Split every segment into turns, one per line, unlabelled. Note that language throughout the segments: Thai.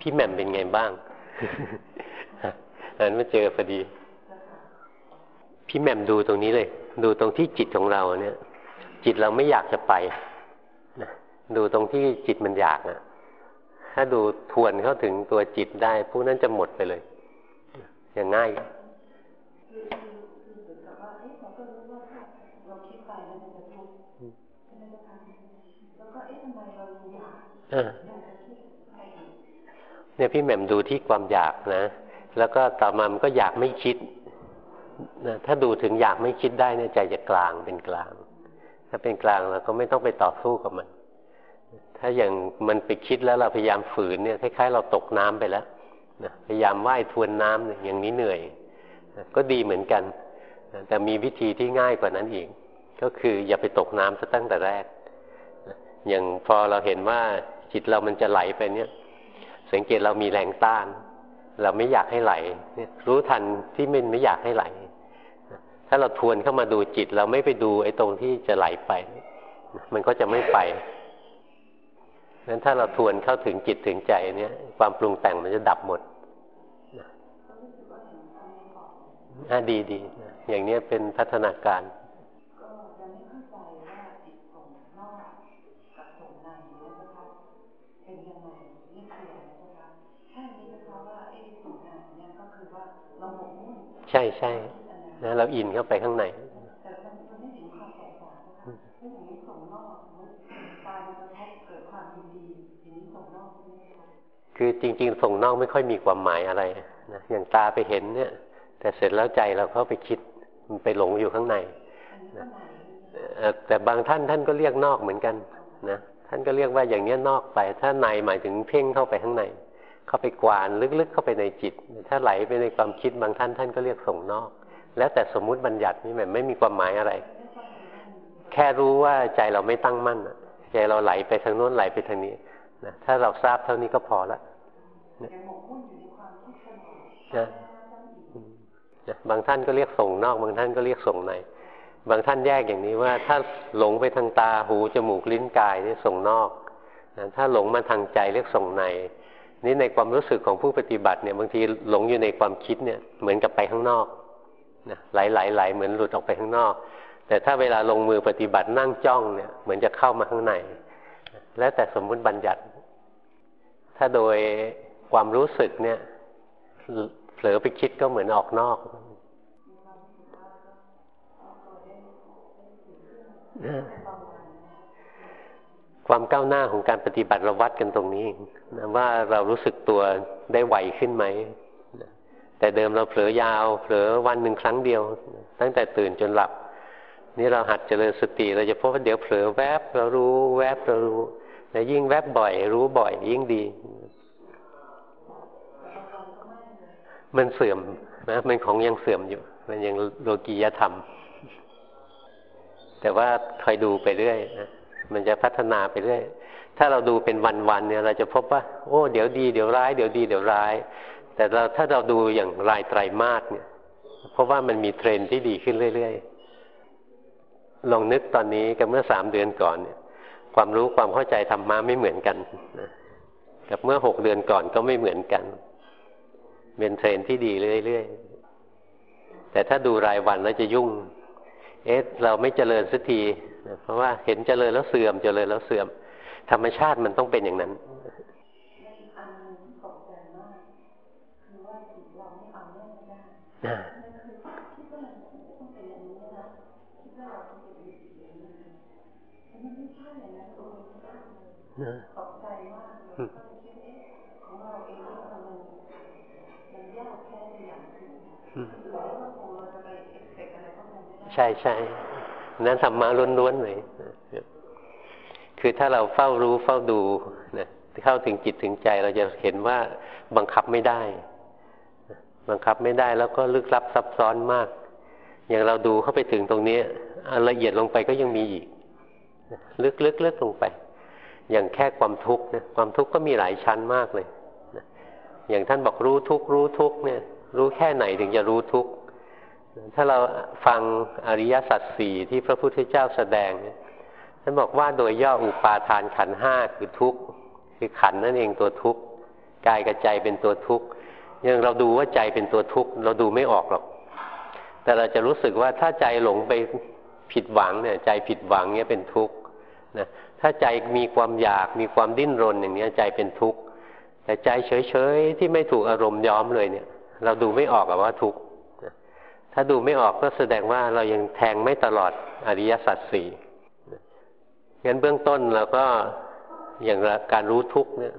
พี่แหม่มเป็นไงบ้างอันมาเจอพอดี พี่แหม่มดูตรงนี้เลย ดูตรงที่จิตของเราเนี่ย จิตเราไม่อยากจะไปนะดูตรงที่จิตมันอยากอะถ้าดูทวนเข้าถึงตัวจิตได้พวกนั้นจะหมดไปเลย อย่างง่าย เนี่ยพี่แหม่มดูที่ความอยากนะ แล้วก็ต่อมามันก็อยากไม่คิดนะถ้าดูถึงอยากไม่คิดได้เนี่ยใจจะกลางเป็นกลาง ถ้าเป็นกลางเราก็ไม่ต้องไปต่อสู้กับมัน ถ้าอย่างมันไปคิดแล้วเราพยายามฝืนเนี่ยคล้ายๆ เราตกน้ำไปแล้วนะพยายามว่ายทวนน้ำอย่างนี้เหนื่อยนะก็ดีเหมือนกันนะแต่มีวิธีที่ง่ายกว่านั้นอีก ก็คืออย่าไปตกน้ำซะตั้งแต่แรกนะอย่างพอเราเห็นว่าจิตเรามันจะไหลไปเนี่ย สังเกตเรามีแรงต้าน เราไม่อยากให้ไหลรู้ทันที่มันไม่อยากให้ไหล ถ้าเราทวนเข้ามาดูจิต เราไม่ไปดูไอ้ตรงที่จะไหลไป มันก็จะไม่ไปนั้นถ้าเราทวนเข้าถึงจิตถึงใจเนี่ยความปรุงแต่งมันจะดับหมดอ่าดีดีอย่างนี้เป็นพัฒนาการ ใช่ใช่นะเราอินเข้าไปข้างในคือจริง ๆ ส่งนอกไม่ค่อยมีความหมายอะไรนะอย่างตาไปเห็นเนี่ย แต่เสร็จแล้วใจเราเข้าไปคิดมันไปหลงอยู่ข้างในนะแต่บางท่านท่านก็เรียกนอกเหมือนกันนะท่านก็เรียกว่าอย่างเนี้ยนอกไป ถ้าในหมายถึงเพ่งเข้าไปข้างใน เข้าไปกวานลึกๆเข้าไปในจิต ถ้าไหลไปในความคิดบางท่านท่านก็เรียกส่งนอก แล้วแต่สมมุติบัญญัตินี่มันไม่มีความหมายอะไร แค่รู้ว่าใจเราไม่ตั้งมั่นใจเราไหลไปทางโน้นไหลไปทางนี้นะถ้าเราทราบเท่านี้ก็พอละนะบางท่านก็เรียกส่งนอก บางท่านก็เรียกส่งใน บางท่านแยกอย่างนี้ว่า ถ้าหลงไปทางตาหูจมูกลิ้นกายนี่ส่งนอก ถ้าหลงมาทางใจเรียกส่งใน นี่ในความรู้สึกของผู้ปฏิบัติเนี่ยบางทีหลงอยู่ในความคิดเนี่ยเหมือนกับไปข้างนอกนะไหลไหลไหลเหมือนหลุดออกไปข้างนอก แต่ถ้าเวลาลงมือปฏิบัตินั่งจ้องเนี่ยเหมือนจะเข้ามาข้างใน แล้วแต่สมมุติบัญญัติ ถ้าโดยความรู้สึกเนี่ยเผลอไปคิดก็เหมือนออกนอก ความก้าวหน้าของการปฏิบัติเราวัดกันตรงนี้นะว่าเรารู้สึกตัวได้ไหวขึ้นไหมแต่เดิมเราเผลอยาว เผลอวันหนึ่งครั้งเดียว ตั้งแต่ตื่นจนหลับ นี่เราหัดเจริญสติ เราจะพบว่าเดี๋ยวเผลอแวบเรารู้แวบเรารู้แต่ยิ่งแวบบ่อย รู้บ่อย ยิ่งดี มันเสื่อมนะมันของยังเสื่อมอยู่ มันยังโลกียธรรม แต่ว่าคอยดูไปเรื่อยนะ มันจะพัฒนาไปเรื่อย ถ้าเราดูเป็นวันๆเนี่ย เราจะพบว่า โอ้ เดี๋ยวดี เดี๋ยวร้าย เดี๋ยวดีเดี๋ยวร้าย แต่เราถ้าเราดูอย่างรายไตรมาสเนี่ย เพราะว่ามันมีเทรนที่ดีขึ้นเรื่อยๆ ลองนึกตอนนี้กับเมื่อสามเดือนก่อนเนี่ย ความรู้ความเข้าใจธรรมะไม่เหมือนกันนะกับเมื่อหกเดือนก่อนก็ไม่เหมือนกัน เป็นเทรนที่ดีเรื่อยๆ แต่ถ้าดูรายวันแล้วจะยุ่ง เอ๊ะเราไม่เจริญสักที เพราะว่าเห็นเจริญแล้วเสื่อมเจริญแล้วเสื่อม ธรรมชาติมันต้องเป็นอย่างนั้นนะใช่ใช่ นั้นธรรมะล้วนๆเลยคือถ้าเราเฝ้ารู้เฝ้าดูนะเข้าถึงจิตถึงใจเราจะเห็นว่าบังคับไม่ได้ บังคับไม่ได้แล้วก็ลึกลับซับซ้อนมาก อย่างเราดูเข้าไปถึงตรงนี้ละเอียดลงไปก็ยังมีอีก ลึกลึกลลงไป อย่างแค่ความทุกข์นะความทุกข์ก็มีหลายชั้นมากเลยอย่างท่านบอกรู้ทุกรู้ทุกเนี่ย รู้แค่ไหนถึงจะรู้ทุกข ถ้าเราฟังอริยสัจสี่ที่พระพุทธเจ้าแสดงเนี่ยท่านบอกว่าโดยย่ออุปาทานขันห้าคือทุกข์คือขันนั่นเองตัวทุกข์กายกับใจเป็นตัวทุกข์ยังเราดูว่าใจเป็นตัวทุกข์เราดูไม่ออกหรอก แต่เราจะรู้สึกว่าถ้าใจหลงไปผิดหวังเนี่ย ใจผิดหวังเนี่ยเป็นทุกข์นะถ้าใจมีความอยากมีความดิ้นรนอย่างนี้ใจเป็นทุกข์แต่ใจเฉยๆที่ไม่ถูกอารมณ์ย้อมเลยเนี่ย เราดูไม่ออกว่าทุกข์ ถ้าดูไม่ออกก็แสดงว่าเรายังแทงไม่ตลอดอริยสัจสี่งั้นเบื้องต้นเราก็อย่างการรู้ทุกเนี่ย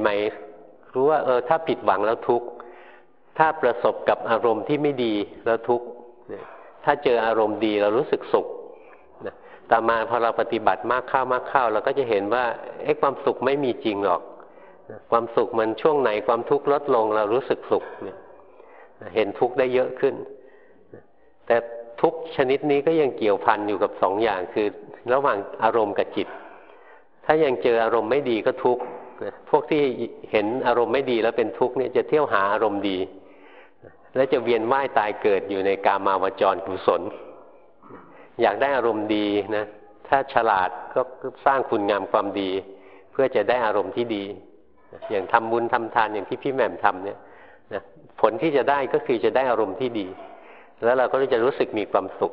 ใหม่ๆรู้ว่าเออถ้าผิดหวังแล้วทุกข์ถ้าประสบกับอารมณ์ที่ไม่ดีแล้วทุกข์ถ้าเจออารมณ์ดีเรารู้สึกสุขต่อมาพอเราปฏิบัติมากเข้ามากเข้าเราก็จะเห็นว่าไอ้ความสุขไม่มีจริงหรอก ความสุขมันช่วงไหนความทุกข์ลดลงเรารู้สึกสุขเนี่ย เห็นทุกข์ได้เยอะขึ้น แต่ทุกชนิดนี้ก็ยังเกี่ยวพันอยู่กับสองอย่างคือ ระหว่างอารมณ์กับจิต ถ้ายังเจออารมณ์ไม่ดีก็ทุกข์พวกที่เห็นอารมณ์ไม่ดีแล้วเป็นทุกข์เนี่ยจะเที่ยวหาอารมณ์ดี และจะเวียนว่ายตายเกิดอยู่ในกามาวจรกุศล อยากได้อารมณ์ดีนะถ้าฉลาดก็สร้างคุณงามความดี เพื่อจะได้อารมณ์ที่ดี อย่างทำบุญทำทานอย่างที่พี่แหม่มทำเนี่ย นะผลที่จะได้ก็คือจะได้อารมณ์ที่ดี แล้วเราก็จะรู้สึกมีความสุข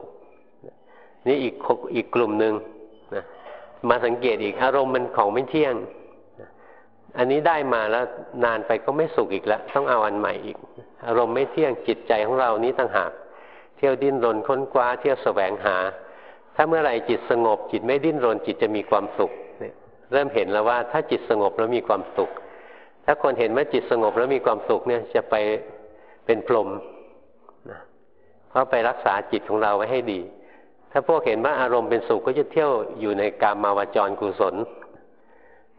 นี่อีกอีกกลุ่มหนึ่งนะมาสังเกตอีกอารมณ์มันของไม่เที่ยง อันนี้ได้มาแล้วนานไปก็ไม่สุขอีกแล้ว ต้องเอาอันใหม่อีก อารมณ์ไม่เที่ยงจิตใจของเรานี้ต่างหาก เที่ยวดิ้นรนค้นคว้าเที่ยวแสวงหา ถ้าเมื่อไหร่จิตสงบ จิตไม่ดิ้นรนจิตจะมีความสุข เริ่มเห็นแล้วว่าถ้าจิตสงบแล้วมีความสุข ถ้าคนเห็นว่าจิตสงบแล้วมีความสุขเนี่ยจะไปเป็นพรหมนะเพราะไปรักษาจิตของเราไว้ให้ดี ถ้าพวกเห็นว่าอารมณ์เป็นสุขก็จะเที่ยวอยู่ในกามมาวจรกุศล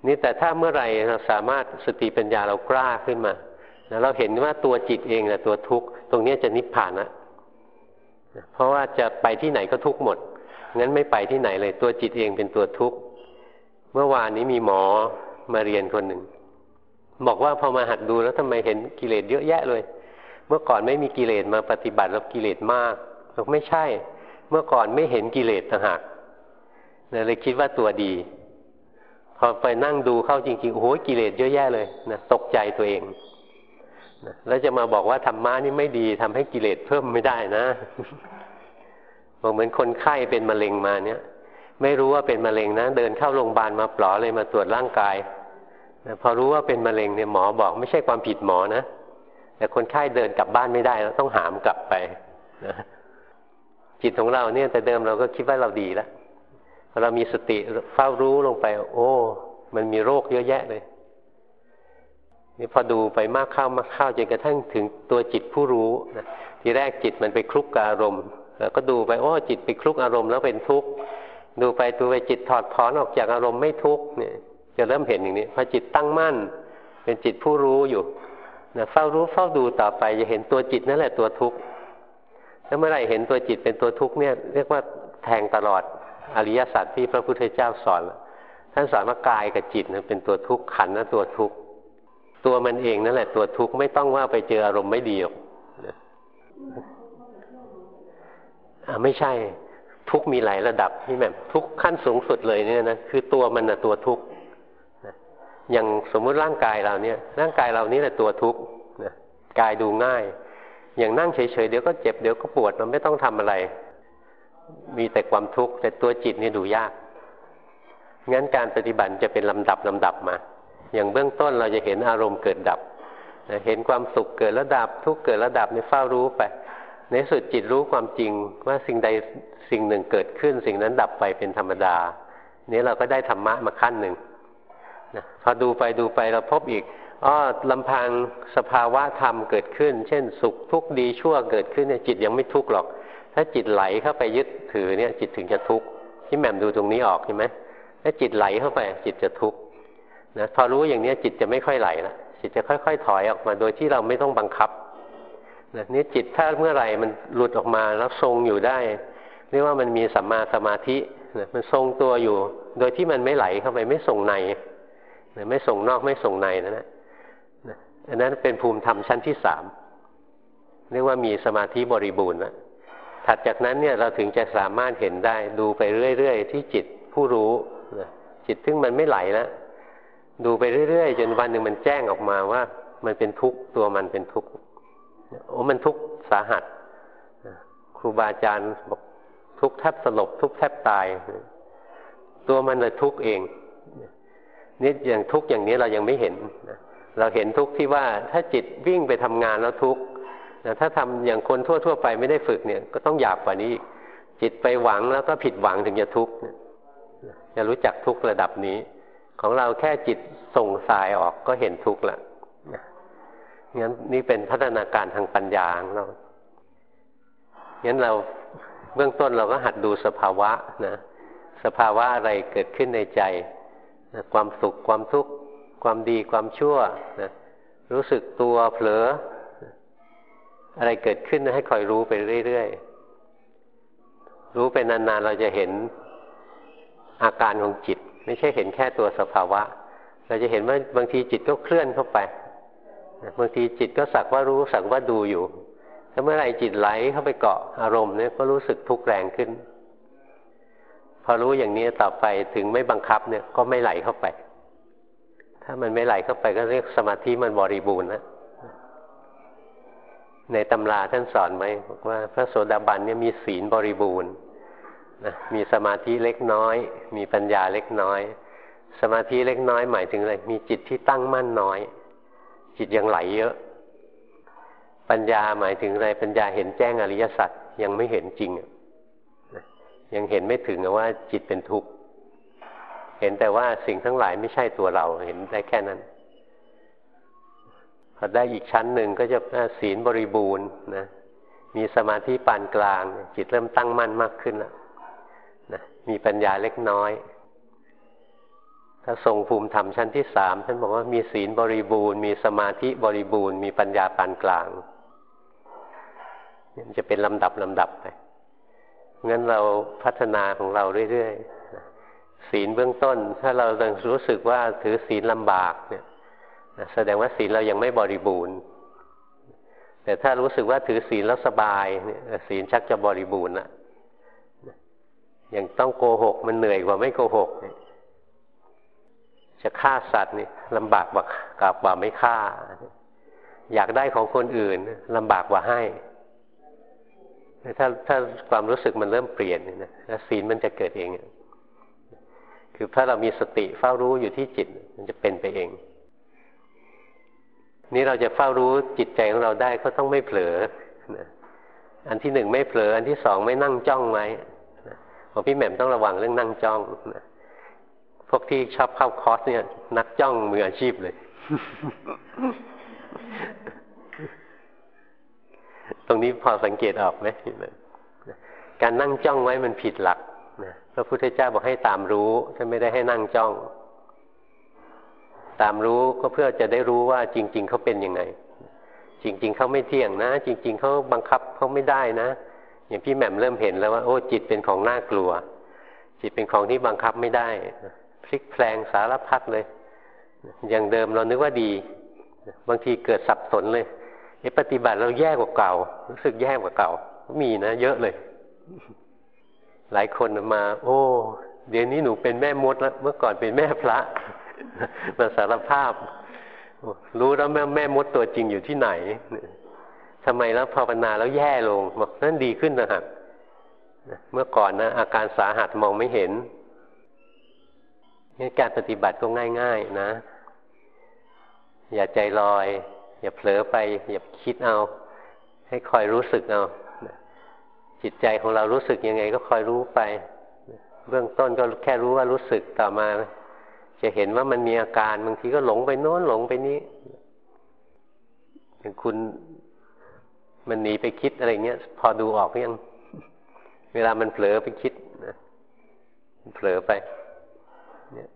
นี่แต่ถ้าเมื่อไหร่เราสามารถสติปัญญาเรากล้าขึ้นมาแล้วเราเห็นว่าตัวจิตเองแหละตัวทุกข์ตรงนี้จะนิพพานนะเพราะว่าจะไปที่ไหนก็ทุกข์หมดงั้นไม่ไปที่ไหนเลย ตัวจิตเองเป็นตัวทุกข์เมื่อวานนี้มีหมอมาเรียนคนหนึ่ง บอกว่าพอมาหัดดูแล้วทำไมเห็นกิเลสเยอะแยะเลย เมื่อก่อนไม่มีกิเลสมาปฏิบัติแล้วกิเลสมากบอกไม่ใช่ เมื่อก่อนไม่เห็นกิเลสต่างหากเลยคิดว่าตัวดี พอไปนั่งดูเข้าจริงๆโอ้โหกิเลสเยอะแยะเลยนะตกใจตัวเองนะแล้วจะมาบอกว่าธรรมะนี่ไม่ดีทำให้กิเลสเพิ่มไม่ได้นะบอกเหมือนคนไข้เป็นมะเร็งมาเนี่ย ไม่รู้ว่าเป็นมะเร็งนะเดินเข้าโรงพยาบาลมาปลอเลยมาตรวจร่างกาย พอรู้ว่าเป็นมะเร็งเนี่ยหมอบอกไม่ใช่ความผิดหมอนะแต่คนไข้เดินกลับบ้านไม่ได้แล้วต้องหามกลับไปนะจิตของเราเนี่ยแต่เดิมเราก็คิดว่าเราดีแล้วพอเรามีสติเฝ้ารู้ลงไป โอ้ มันมีโรคเยอะแยะเลยนี่พอดูไปมากเข้ามากเข้าจนกระทั่งถึงตัวจิตผู้รู้นะทีแรกจิตมันไปคลุกกับอารมณ์ แล้วก็ดูไปโอ้จิตไปคลุกอารมณ์แล้วเป็นทุกข์ดูไปดูไปจิตถอดถอนออกจากอารมณ์ไม่ทุกข์เนี่ย จะเริ่มเห็นอย่างนี้พอจิตตั้งมั่น เป็นจิตผู้รู้อยู่นะเฝ้ารู้เฝ้าดูต่อไป จะเห็นตัวจิตนั่นแหละตัวทุกข์ถ้าเมื่อไหร่เห็นตัวจิตเป็นตัวทุกข์เนี่ยเรียกว่าแทงตลอดอริยสัจที่พระพุทธเจ้าสอนท่านสอนว่ากายกับจิตเป็นตัวทุกข์ขันนั่นตัวทุกข์ตัวมันเองนั่นแหละตัวทุกข์ไม่ต้องว่าไปเจออารมณ์ไม่ดีหรอกอ่าไม่ใช่ทุกมีหลายระดับนี่แม่ทุกขั้นสูงสุดเลยเนี่ยนะคือตัวมันนะตัวทุกข์ อย่างสมมุติร่างกายเราเนี่ย ร่างกายเรานี่แหละตัวทุกข์นะกายดูง่าย อย่างนั่งเฉยๆเดี๋ยวก็เจ็บเดี๋ยวก็ปวดเราไม่ต้องทำอะไร มีแต่ความทุกข์แต่ตัวจิตนี่ดูยากงั้นการปฏิบัติจะเป็นลำดับลำดับมา อย่างเบื้องต้นเราจะเห็นอารมณ์เกิดดับเห็นความสุขเกิดระดับ ทุกข์เกิดระดับในเฝ้ารู้ไปในสุดจิตรู้ความจริงว่าสิ่งใดสิ่งหนึ่งเกิดขึ้น สิ่งนั้นดับไปเป็นธรรมดา นี้เราก็ได้ธรรมะมาขั้นหนึ่ง นะพอดูไปดูไปเราพบอีกอ้อลำพังสภาวะธรรมเกิดขึ้น เช่น สุขทุกข์ดีชั่วเกิดขึ้นเนี่ยจิตยังไม่ทุกข์หรอก ถ้าจิตไหลเข้าไปยึดถือเนี่ยจิตถึงจะทุกข์ที่แหม่มดูตรงนี้ออกใช่ไหมถ้าจิตไหลเข้าไปจิตจะทุกข์นะพอรู้อย่างนี้จิตจะไม่ค่อยไหลละจิตจะค่อย ๆ ถอยออกมาโดยที่เราไม่ต้องบังคับนะนี่จิตถ้าเมื่อไหร่มันหลุดออกมาแล้วทรงอยู่ได้เรียกว่ามันมีสัมมาสมาธินะมันทรงตัวอยู่ โดยที่มันไม่ไหลเข้าไปไม่ส่งใน ไม่ส่งนอกไม่ส่งในนะนะอันนั้นเป็นภูมิธรรมชั้นที่สามเรียกว่ามีสมาธิบริบูรณ์นะถัดจากนั้นเนี่ยเราถึงจะสามารถเห็นได้ดูไปเรื่อย ๆ ที่จิตผู้รู้จิตซึ่งมันไม่ไหลนะดูไปเรื่อย ๆ จนวันหนึ่งมันแจ้งออกมาว่า มันเป็นทุกข์ตัวมันเป็นทุกข์โอ้มันทุกข์สาหัสครูบาอาจารย์บอกทุกข์แทบสลบทุกข์แทบตาย ตัวมันเลยทุกข์เอง นี่อย่างทุกอย่างนี้เรายังไม่เห็นเราเห็นทุกที่ว่าถ้าจิตวิ่งไปทำงานแล้วทุกถ้าทำอย่างคนทั่ว ๆ ไปไม่ได้ฝึกเนี่ย ก็ต้องหยาบกว่านี้ จิตไปหวังแล้วก็ผิดหวังถึงจะทุกข์จะรู้จักทุกระดับนี้ ของเราแค่จิตส่งสายออกก็เห็นทุกข์ละงั้นนี่เป็นพัฒนาการทางปัญญาของเรางั้นเราเบื้องต้นเราก็หัดดูสภาวะนะ สภาวะอะไรเกิดขึ้นในใจ นะความสุขความทุกข์ความดีความชั่วนะรู้สึกตัวเผลอ อะไรเกิดขึ้นให้คอยรู้ไปเรื่อยๆ รู้ไปนานๆ เราจะเห็นอาการของจิต ไม่ใช่เห็นแค่ตัวสภาวะ เราจะเห็นว่าบางทีจิตก็เคลื่อนเข้าไปบางทีจิตก็สักว่ารู้สักว่าดูอยู่ ถ้าเมื่อไรจิตไหลเข้าไปเกาะอารมณ์เนี่ยก็รู้สึกทุกข์แรงขึ้น พอรู้อย่างนี้ต่อไปถึงไม่บังคับเนี่ยก็ไม่ไหลเข้าไป ถ้ามันไม่ไหลเข้าไปก็เรียกสมาธิมันบริบูรณ์นะในตำราท่านสอนไหมบอกว่า พระโสดาบันเนี่ยมีศีลบริบูรณ์นะมีสมาธิเล็กน้อย มีปัญญาเล็กน้อย สมาธิเล็กน้อยหมายถึงอะไรมีจิตที่ตั้งมั่นน้อย จิตยังไหลเยอะ ปัญญาหมายถึงอะไรปัญญาเห็นแจ้งอริยสัจยังไม่เห็นจริง ยังเห็นไม่ถึงว่าจิตเป็นทุกข์เห็นแต่ว่าสิ่งทั้งหลายไม่ใช่ตัวเราเห็นได้แค่นั้นพอได้อีกชั้นหนึ่งก็จะศีลบริบูรณ์นะมีสมาธิปานกลาง จิตเริ่มตั้งมั่นมากขึ้นแล้วนะมีปัญญาเล็กน้อย ถ้าทรงภูมิธรรมชั้นที่สามท่านบอกว่ามีศีลบริบูรณ์ มีสมาธิบริบูรณ์ มีปัญญาปานกลางมันจะเป็นลำดับลำดับไป งั้นเราพัฒนาของเราเรื่อยๆศีลเบื้องต้น ถ้าเรายังรู้สึกว่าถือศีลลำบากเนี่ยแสดงว่าศีลเรายังไม่บริบูรณ์ แต่ถ้ารู้สึกว่าถือศีลแล้วสบายเนี่ยศีลชักจะบริบูรณ์ละอย่างต้องโกหกมันเหนื่อยกว่าไม่โกหกจะฆ่าสัตว์นี่ลำบากกว่ากกว่าไม่ฆ่า อยากได้ของคนอื่นลำบากกว่าให้ ถ้าถ้าความรู้สึกมันเริ่มเปลี่ยนนะแล้วศีลมันจะเกิดเอง คือถ้าเรามีสติเฝ้ารู้อยู่ที่จิต มันจะเป็นไปเอง นี่เราจะเฝ้ารู้จิตใจของเราได้ก็ต้องไม่เผลออันที่หนึ่งไม่เผลอ อันที่สองไม่นั่งจ้องไว้ของพี่แหม่มต้องระวังเรื่องนั่งจ้องพวกที่ชอบเข้าคอร์สเนี่ย นักจ้องมืออาชีพเลย ตรงนี้พอสังเกตออกไหมการนั่งจ้องไว้มันผิดหลักนะพระพุทธเจ้าบอกให้ตามรู้ท่านไม่ได้ให้นั่งจ้อง ตามรู้ก็เพื่อจะได้รู้ว่าจริง ๆเขาเป็นยังไง จริง ๆเขาไม่เที่ยงนะ จริง ๆเขาบังคับเขาไม่ได้นะ อย่างพี่แหม่มเริ่มเห็นแล้วว่าโอ้จิตเป็นของน่ากลัว จิตเป็นของที่บังคับไม่ได้พลิกแปลงสารพัดเลย อย่างเดิมเรานึกว่าดี บางทีเกิดสับสนเลย ปฏิบัติเราแย่กว่าเก่า รู้สึกแย่กว่าเก่า มีนะเยอะเลย หลายคนมา โอ้ เดี๋ยวนี้หนูเป็นแม่มดแล้ว เมื่อก่อนเป็นแม่พระ มาสารภาพ รู้แล้วแม่แม่มดตัวจริงอยู่ที่ไหนทำไมแล้วภาวนาแล้วแย่ลงบอกนั่นดีขึ้นนะฮะเมื่อก่อนนะอาการสาหัสมองไม่เห็นงั้นการปฏิบัติก็ง่าย ๆ นะ อย่าใจลอย อย่าเผลอไปอย่าคิดเอา ให้คอยรู้สึกเอาจิตใจของเรารู้สึกยังไงก็คอยรู้ไป เบื้องต้นก็แค่รู้ว่ารู้สึกต่อมา จะเห็นว่ามันมีอาการบางทีก็หลงไปโน้นหลงไปนี้อย่างคุณมันหนีไปคิดอะไรเงี้ย พอดูออกยังเวลามันเผลอไปคิดนะเผลอไป เนี่ย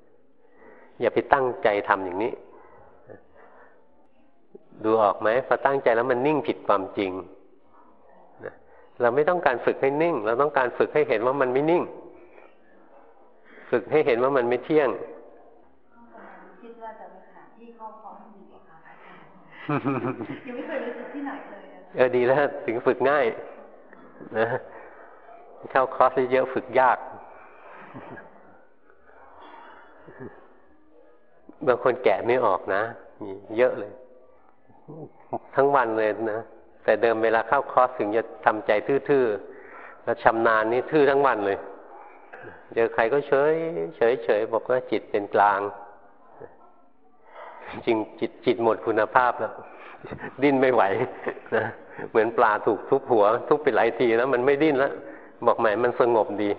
อย่าไปตั้งใจทำอย่างนี้ ดูออกไหมพอตั้งใจแล้วมันนิ่งผิดความจริงเราไม่ต้องการฝึกให้นิ่ง เราต้องการฝึกให้เห็นว่ามันไม่นิ่ง ฝึกให้เห็นว่ามันไม่เที่ยงคิดว่าจะไปหาที่เข้าคอร์สดีกว่าค่ะยังไม่เคยรู้สึกที่ไหนเลยเออดีแล้วถึงฝึกง่าย นะเข้าคอร์สเยอะฝึกยากบางคนแกะไม่ออกนะมีเยอะเลย ทั้งวันเลยนะแต่เดิมเวลาเข้าคอร์สถึงจะทำใจทื่อๆแล้วชำนาญนี่ทื่อทั้งวันเลยเจอใครก็เฉยเฉยเฉยบอกว่าจิตเป็นกลาง จริงจิตจิตหมดคุณภาพแล้ว ดิ้นไม่ไหวนะเหมือนปลาถูกทุบหัว ทุบไปหลายทีแล้ว มันไม่ดิ้นแล้วบอกหมายมันสงบดี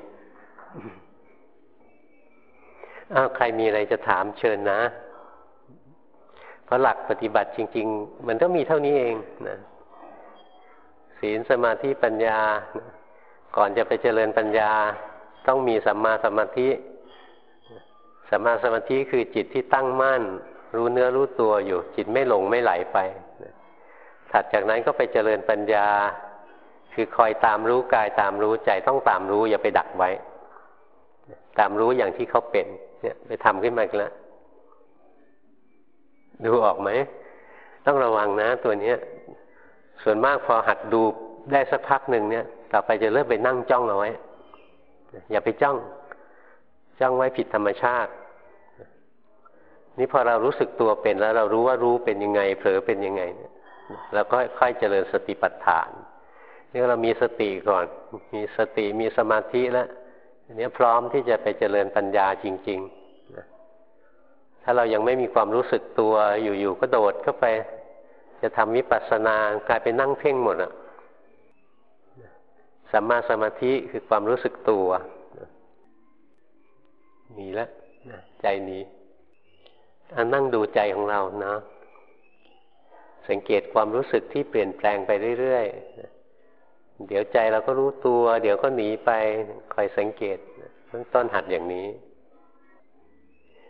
อ้าวใครมีอะไรจะถามเชิญนะ เพราะหลักปฏิบัติจริง ๆ มันก็มีเท่านี้เองนะศีลสมาธิปัญญา ก่อนจะไปเจริญปัญญา ต้องมีสัมมาสมาธิสัมมาสมาธิคือจิตที่ตั้งมั่น รู้เนื้อรู้ตัวอยู่ จิตไม่หลงไม่ไหลไปถัดจากนั้นก็ไปเจริญปัญญา คือคอยตามรู้กายตามรู้ใจต้องตามรู้อย่าไปดักไว้ ตามรู้อย่างที่เขาเป็น เนี่ย ไปทำขึ้นมาอีกแล้ว ดูออกไหม ต้องระวังนะตัวเนี้ย ส่วนมากพอหัดดูได้สักพักหนึ่งเนี่ย ต่อไปจะเริ่มไปนั่งจ้องเอาไว้อย่าไปจ้อง จ้องไว้ผิดธรรมชาติ นี่พอเรารู้สึกตัวเป็นแล้ว เรารู้ว่ารู้เป็นยังไง เผลอเป็นยังไงเนี่ยเราก็ค่อยเจริญสติปัฏฐานนี่เรามีสติก่อน มีสติมีสมาธิแล้วอันนี้พร้อมที่จะไปเจริญปัญญาจริง ๆ ถ้าเรายังไม่มีความรู้สึกตัวอยู่ๆก็โดดเข้าไป จะทำวิปัสสนากลายเป็นนั่งเพ่งหมดอะสัมมาสมาธิคือความรู้สึกตัวมีแล้วใจหนีอันนั่งดูใจของเราเนาะสังเกตความรู้สึกที่เปลี่ยนแปลงไปเรื่อยๆเดี๋ยวใจเราก็รู้ตัว เดี๋ยวก็หนีไปคอยสังเกตเบื้องต้นหัดอย่างนี้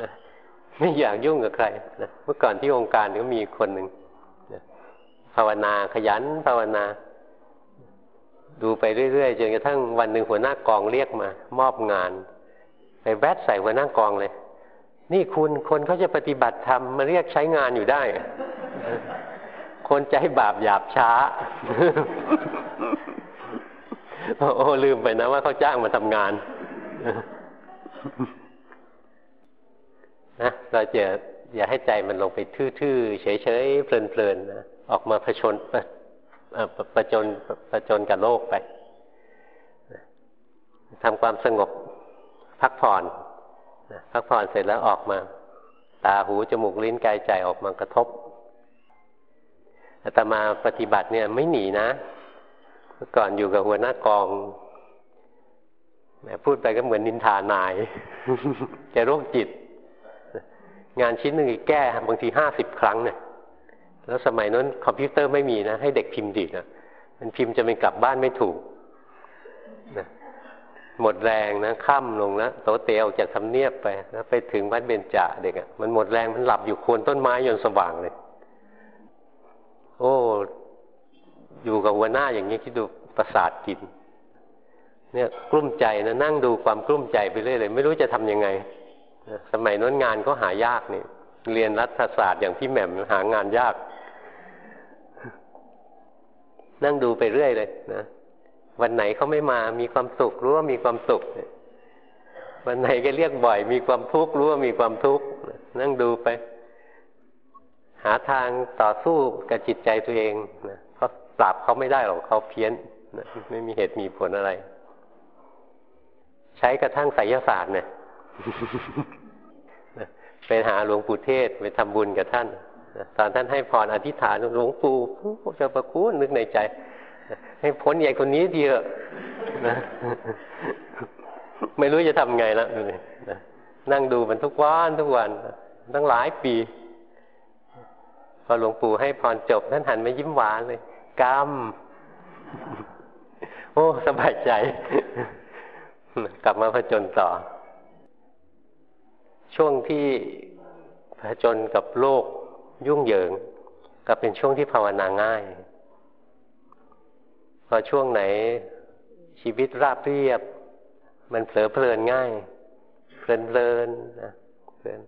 นะไม่อยากยุ่งกับใครนะเมื่อก่อนที่องค์การก็มีคนหนึ่งนะภาวนาขยันภาวนา ดูไปเรื่อยๆจนกระทั่งวันหนึ่งหัวหน้ากองเรียกมา มอบงาน ไปแวดใส่หัวหน้ากองเลย นี่คุณคนเขาจะปฏิบัติธรรมมาเรียกใช้งานอยู่ได้ คนใจบาปหยาบช้าโอ้ลืมไปนะว่าเขาจ้างมาทำงาน นะเราจะอย่าให้ใจมันลงไปทื่อๆเฉยๆเพลินๆนะออกมาผชนประจนประจนกับโลกไปทำความสงบพักผ่อนพักผ่อนเสร็จแล้วออกมา ตาหูจมูกลิ้นกายใจออกมากระทบอาตมาปฏิบัติเนี่ยไม่หนีนะเมื่อก่อนอยู่กับหัวหน้ากองแหมพูดไปก็เหมือนนินทานายแกโรคจิต งานชิ้นหนึ่งแก้บางทีห้าสิบครั้งเนี่ยแล้วสมัยนั้นคอมพิวเตอร์ไม่มีนะ ให้เด็กพิมพ์ดีนะมันพิมพ์จะเป็นกลับบ้านไม่ถูกนะหมดแรงนะค่ำลงนะโตเตออกจากทำเนียบไปแล้วไปถึงวัดเบญจเด็กอะ่ะมันหมดแรงมันหลับอยู่โคนต้นไม้จนสว่างเลย โอ้ อยู่กับหัวหน้าอย่างนี้คิดดูประสาทกิน เนี่ยกลุ้มใจนะนั่งดูความกลุ้มใจไปเรื่อยเลย ไม่รู้จะทํำยังไง สมัยนั้นงานก็หายากนี่เรียนรัฐศาสตร์อย่างพี่แหม่มหางานยาก นั่งดูไปเรื่อยเลยนะวันไหนเขาไม่มามีความสุขรู้ว่ามีความสุขวันไหนก็เรียกบ่อย มีความทุกข์รู้ว่ามีความทุกข์นั่งดูไป หาทางต่อสู้กับจิตใจตัวเองนะเพราปราบเขาไม่ได้หรอกเขาเพี้ยนนะไม่มีเหตุมีผลอะไร ใช้กระทั่งไสยศาสตร์เนี่ย ไปหาหลวงปู่เทศไปทำบุญกับท่านตอนท่านให้พรอธิษฐานหลวงปู่จะประคุณนึกในใจ ให้พ้นใหญ่คนนี้ดีเถอะไม่รู้จะทำไงแล้วนั่งดูมันทุกวันทุกวันตั้งหลายปี พอหลวงปู่ให้พรจบท่านหันมายิ้มหวานเลยกรรมโอ้ สบายใจ กลับมาผจญต่อ ช่วงที่ผจญกับโลกยุ่งเหยิง ก็เป็นช่วงที่ภาวนาง่าย พอช่วงไหนชีวิตราบเรียบ มันเผลอเพลินง่าย เพลินเพลินนะเพลิน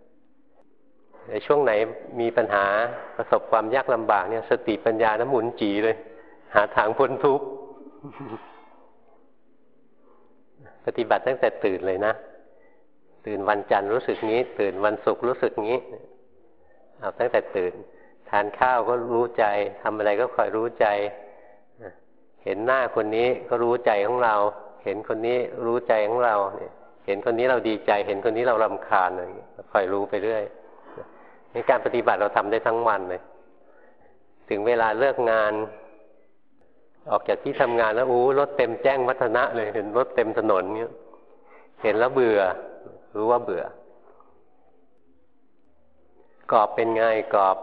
ในช่วงไหนมีปัญหาประสบความยากลำบากเนี่ย สติปัญญาน้ำหมุนจีเลย หาทางพ้นทุกข์ปฏิบัติตั้งแต่ตื่นเลยนะ ตื่นวันจันทร์รู้สึกงี้ ตื่นวันศุกร์รู้สึกงี้เอาตั้งแต่ตื่น ทานข้าวก็รู้ใจทำอะไรก็คอยรู้ใจ เห็นหน้าคนนี้ก็รู้ใจของเรา เห็นคนนี้รู้ใจของเราเห็นคนนี้เราดีใจ เห็นคนนี้เราลำคาญอะไรคอยรู้ไปเรื่อยในการปฏิบัติเราทำได้ทั้งวันเลย ถึงเวลาเลิกงาน ออกจากที่ทำงานแล้วอู้รถเต็มแจ้งวัฒนะเลย เห็นรถเต็มถนนเนี้ยเห็นแล้วเบื่อ รู้ว่าเบื่อ กรอบเป็นไงกรอบ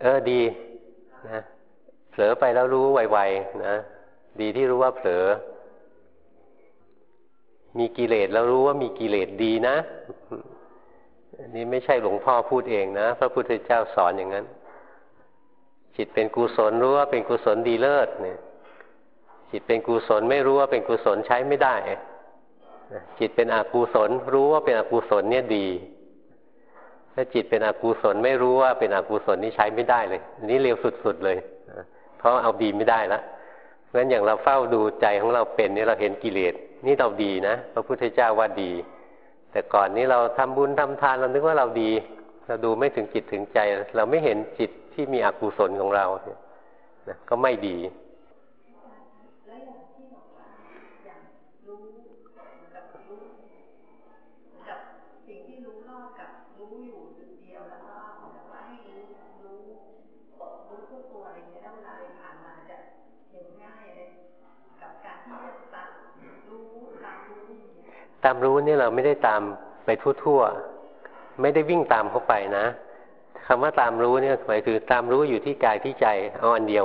เออดีนะเผลอไปแล้วรู้ไวๆนะดีที่รู้ว่าเผลอ มีกิเลสแล้วรู้ว่ามีกิเลสดีนะอันี่ไม่ใช่หลวงพ่อพูดเองนะ พระพุทธเจ้าสอนอย่างนั้น จิตเป็นกุศลรู้ว่าเป็นกุศลดีเลิศเนี่ย จิตเป็นกุศลไม่รู้ว่าเป็นกุศลใช้ไม่ได้จิตเป็นอกุศลรู้ว่าเป็นอกุศลเนี่ยดี ถ้าจิตเป็นอกุศลไม่รู้ว่าเป็นอกุศลนี่ใช้ไม่ได้เลยนนี้เร็วสุดๆเลยเพราะเอาดีไม่ได้ละเพราะฉะนั้นอย่างเราเฝ้าดูใจของเราเป็นนี่เราเห็นกิเลสนี่เราดีนะพระพุทธเจ้าว่าดี แต่ก่อนนี้เราทำบุญทำทานเรานึกว่าเราดี เราดูไม่ถึงจิตถึงใจ เราไม่เห็นจิตที่มีอกุศลของเราเนี่ยก็ไม่ดี ตามรู้นี่เราไม่ได้ตามไปทั่วๆ ไม่ได้วิ่งตามเขาไปนะคำว่าตามรู้เนี่ยหมายถึงตามรู้อยู่ที่กายที่ใจเอาอันเดียว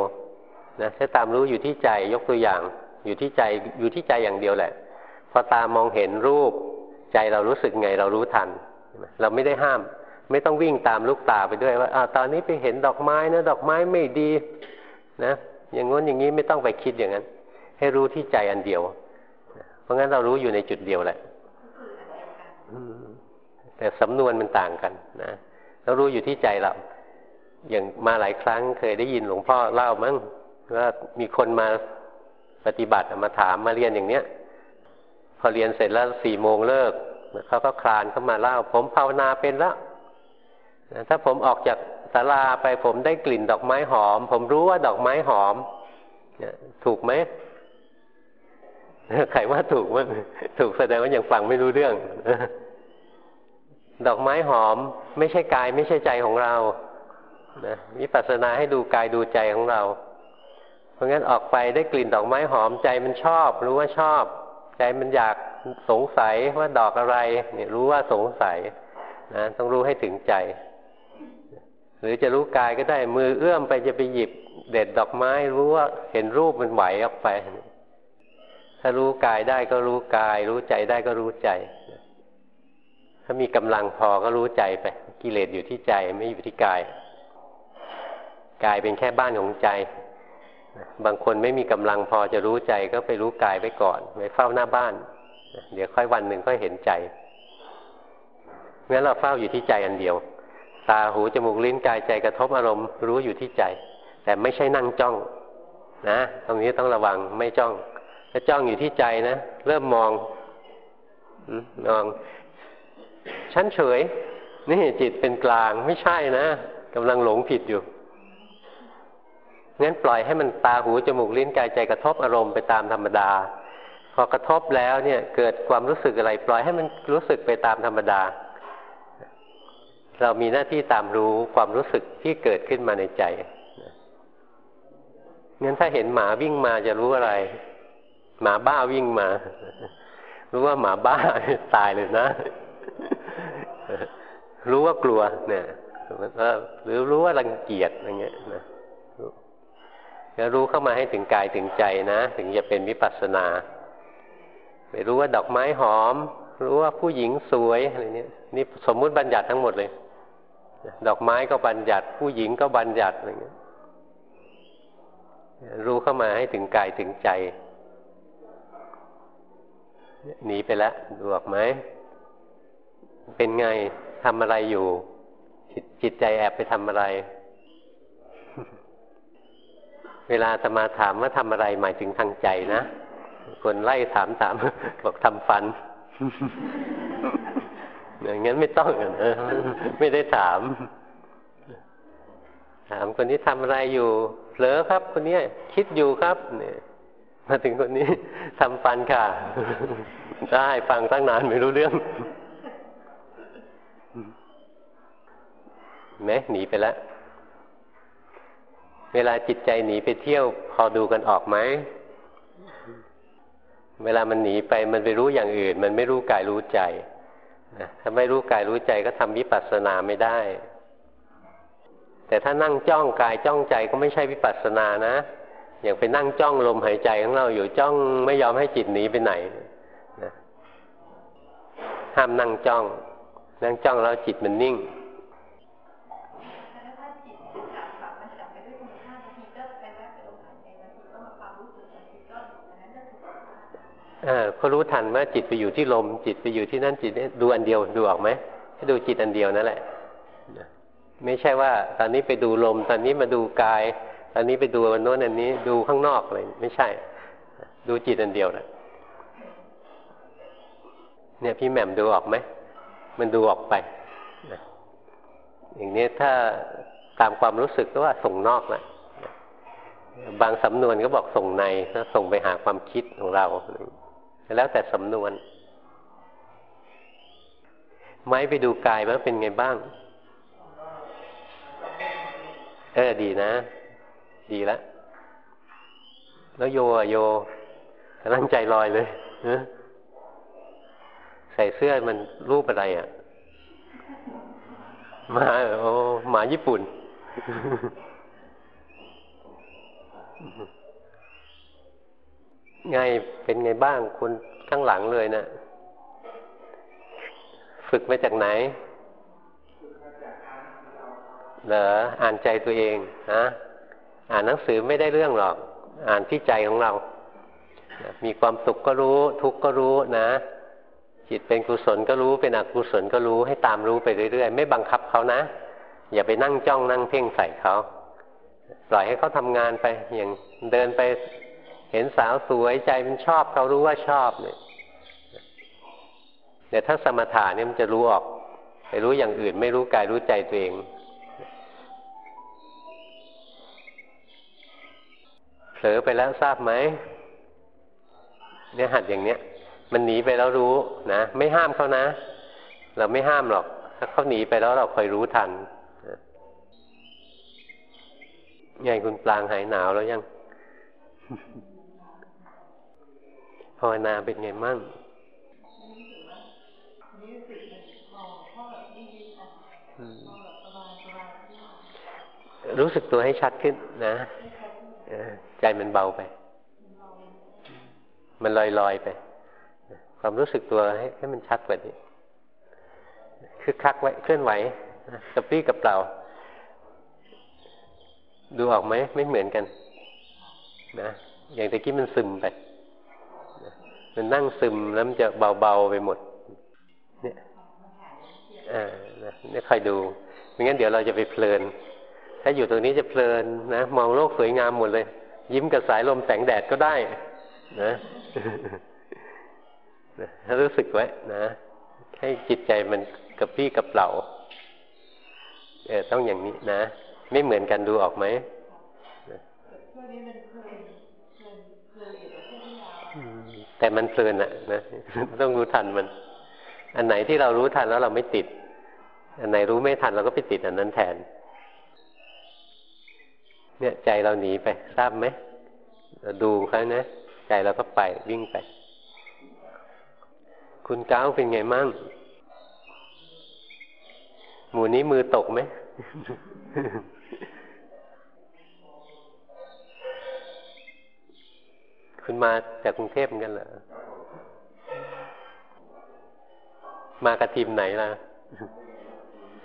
นะถ้าตามรู้อยู่ที่ใจยกตัวอย่าง อยู่ที่ใจอยู่ที่ใจอย่างเดียวแหละ พอตามองเห็นรูป ใจเรารู้สึกไงเรารู้ทัน เราไม่ได้ห้าม ไม่ต้องวิ่งตามลูกตาไปด้วยว่าอาตอนนี้ไปเห็นดอกไม้นะดอกไม้ไม่ดี นะ อย่างง้นอย่างนี้ไม่ต้องไปคิดอย่างนั้น ให้รู้ที่ใจอันเดียว เพราะงั้นเรารู้อยู่ในจุดเดียวแหละแต่สำนวนมันต่างกันนะเรารู้อยู่ที่ใจเราอย่างมาหลายครั้งเคยได้ยินหลวงพ่อเล่ามั้งว่ามีคนมาปฏิบัติมาถามมาเรียนอย่างเนี้ย พอเรียนเสร็จแล้วสี่โมงเลิกเขาก็คลานเข้ามาเล่า ผมภาวนาเป็นแล้วถ้าผมออกจากศาลาไปผมได้กลิ่นดอกไม้หอม ผมรู้ว่าดอกไม้หอมถูกไหม ใครว่าถูกมั้งถูกแสดงว่ายังฟังไม่รู้เรื่อง ดอกไม้หอม ไม่ใช่กายไม่ใช่ใจของเรานะวิปัสสนาให้ดูกายดูใจของเรา เพราะงั้นออกไปได้กลิ่นดอกไม้หอมใจมันชอบ รู้ว่าชอบ ใจมันอยากสงสัยว่าดอกอะไร เนี่ย รู้ว่าสงสัยนะต้องรู้ให้ถึงใจ หรือจะรู้กายก็ได้มือเอื้อมไปจะไปหยิบ เด็ดดอกไม้รู้ว่าเห็นรูปมันไหวออกไป ถ้ารู้กายได้ก็รู้กาย รู้ใจได้ก็รู้ใจ ถ้ามีกำลังพอก็รู้ใจไป กิเลสอยู่ที่ใจไม่อยู่ที่กาย กายเป็นแค่บ้านของใจ บางคนไม่มีกำลังพอจะรู้ใจก็ไปรู้กายไปก่อนไปเฝ้าหน้าบ้าน เดี๋ยวค่อยวันหนึ่งค่อยเห็นใจงั้นเราเฝ้าอยู่ที่ใจอันเดียว ตาหูจมูกลิ้นกายใจกระทบอารมณ์รู้อยู่ที่ใจ แต่ไม่ใช่นั่งจ้อง นะ ตรงนี้ต้องระวังไม่จ้อง ถ้าจ้องอยู่ที่ใจนะ เริ่มมองมองฉันเฉย นี่จิตเป็นกลางไม่ใช่นะกำลังหลงผิดอยู่งั้นปล่อยให้มันตาหูจมูกลิ้นกายใจกระทบอารมณ์ไปตามธรรมดา พอกระทบแล้วเนี่ย เกิดความรู้สึกอะไร ปล่อยให้มันรู้สึกไปตามธรรมดา เรามีหน้าที่ตามรู้ความรู้สึกที่เกิดขึ้นมาในใจงั้นถ้าเห็นหมาวิ่งมาจะรู้อะไร หมาบ้าวิ่งมา รู้ว่าหมาบ้าตายเลยนะ รู้ว่ากลัวเนี่ยหรือรู้ว่ารังเกียจอย่างเงี้ยนะจะรู้เข้ามาให้ถึงกายถึงใจนะ ถึงจะเป็นวิปัสสนาไปรู้ว่าดอกไม้หอม รู้ว่าผู้หญิงสวยอะไรเนี้ยนี่สมมุติบัญญัติทั้งหมดเลย ดอกไม้ก็บัญญัติ ผู้หญิงก็บัญญัติอะไรเงี้ยรู้เข้ามาให้ถึงกายถึงใจ หนีไปแล้วดูออกไหม เป็นไงทำอะไรอยู่ จิตใจแอบไปทำอะไร เวลาจะมาถามว่าทำอะไรหมายถึงทางใจนะ คนไล่ถามถามบอกทำฟันอย่างนั้นไม่ต้องนะไม่ได้ถาม ถามคนนี้ทำอะไรอยู่เผลอครับ คนนี้คิดอยู่ครับ เนี่ย มาถึงคนนี้ทำฟันค่ะ ได้ฟังตั้งนานไม่รู้เรื่องแม้หนีไปแล้วเวลาจิตใจหนีไปเที่ยว พอดูกันออกไหม เวลามันหนีไปมันไปรู้อย่างอื่น มันไม่รู้กายรู้ใจถ้าไม่รู้กายรู้ใจก็ทำวิปัสสนาไม่ได้ แต่ถ้านั่งจ้องกายจ้องใจก็ไม่ใช่วิปัสสนานะ อย่างไปนั่งจ้องลมหายใจของเราอยู่จ้องไม่ยอมให้จิตหนีไปไหนนะห้ามนั่งจ้อง นั่งจ้องแล้วจิตมันนิ่งเขารู้ทันว่าจิตไปอยู่ที่ลม จิตไปอยู่ที่นั่นจิตนี่ดูอันเดียวดูออกไหมให้ดูจิตอันเดียวนั่นแหละไม่ใช่ว่า ตอนนี้ไปดูลม ตอนนี้มาดูกายต อนนี้ไปดูอันโน้นอันนี้ดูข้างนอกเลยไม่ใช่ ดูจิตอันเดียวนะเนี่ยพี่แหม่มดูออกไหมมันดูออกไปอย่างนี้ถ้าตามความรู้สึกก็ว่าส่งนอกนะบางสำนวนก็บอกส่งในก็ส่งไปหาความคิดของเรา แล้วแต่สำนวน ไม้ไปดูกายมันเป็นไงบ้าง เออดีนะ ดีแล้วแล้วโยอะโยกำลังใจลอยเลยใส่เสื้อมันรูปอะไรอะมาโอ้หมาญี่ปุ่น ไงเป็นไงบ้างคุณข้างหลังเลยนะฝึกมาจากไหน เหรออ่านใจตัวเองฮะ อ่านหนังสือไม่ได้เรื่องหรอก อ่านที่ใจของเรา มีความสุขก็รู้ ทุกข์ก็รู้นะ จิตเป็นกุศลก็รู้เป็นอกุศลก็รู้ให้ตามรู้ไปเรื่อยๆ ไม่บังคับเขานะ อย่าไปนั่งจ้องนั่งเพ่งใส่เขา ปล่อยให้เขาทำงานไป อย่างเดินไปเห็นสาวสวยใจมันชอบเขารู้ว่าชอบเนี่ยแต่ถ้าสมถะเนี่ยมันจะรู้ออกไปรู้อย่างอื่น ไม่รู้กายรู้ใจตัวเอง ลอไปแล้วทราบไหมเนี่ยหัดอย่างเนี้ย มันหนีไปแล้วรู้นะไม่ห้ามเขานะ เราไม่ห้ามหรอก ถ้าเขาหนีไปแล้วเราคอยรู้ทันไงคุณปลางหายหนาวแล้วยังภาวนาเป็นไงมั่งรู้สึกตัวให้ชัดขึ้นนะ ใจมันเบาไป มันลอยลอยไป ความรู้สึกตัวให้ให้มันชัดกว่านี้คือคักไว้เคลื่อนไหวกระปรี้กับเปล่า ดูออกไหมไม่เหมือนกัน นะอย่างตะกี้มันซึมไป มันนั่งซึมแล้วมันจะเบาๆไปหมด เนี่ยอ่าเนี่ยคอยดูไม่งั้นเดี๋ยวเราจะไปเพลิน ถ้าอยู่ตรงนี้จะเพลินนะ มองโลกสวยงามหมดเลย ยิ้มกับสายลมแสงแดดก็ได้ นะถ้ารู้สึกไว้นะ ให้จิตใจมันกับพี่กับเปล่าเออต้องอย่างนี้นะ ไม่เหมือนกันดูออกไหมแต่มันเพลินอะนะต้องรู้ทันมัน อันไหนที่เรารู้ทันแล้วเราไม่ติด อันไหนรู้ไม่ทันเราก็ไปติดอันนั้นแทน เนี่ยใจเราหนีไปทราบไหมดูเขานะ ใจเราก็ไปวิ่งไป คุณก้าวเป็นไงมั่ง หมูนี้มือตกไหม คุณมาจากกรุงเทพมือนกันเหรอ มากระทีมไหนล่ะ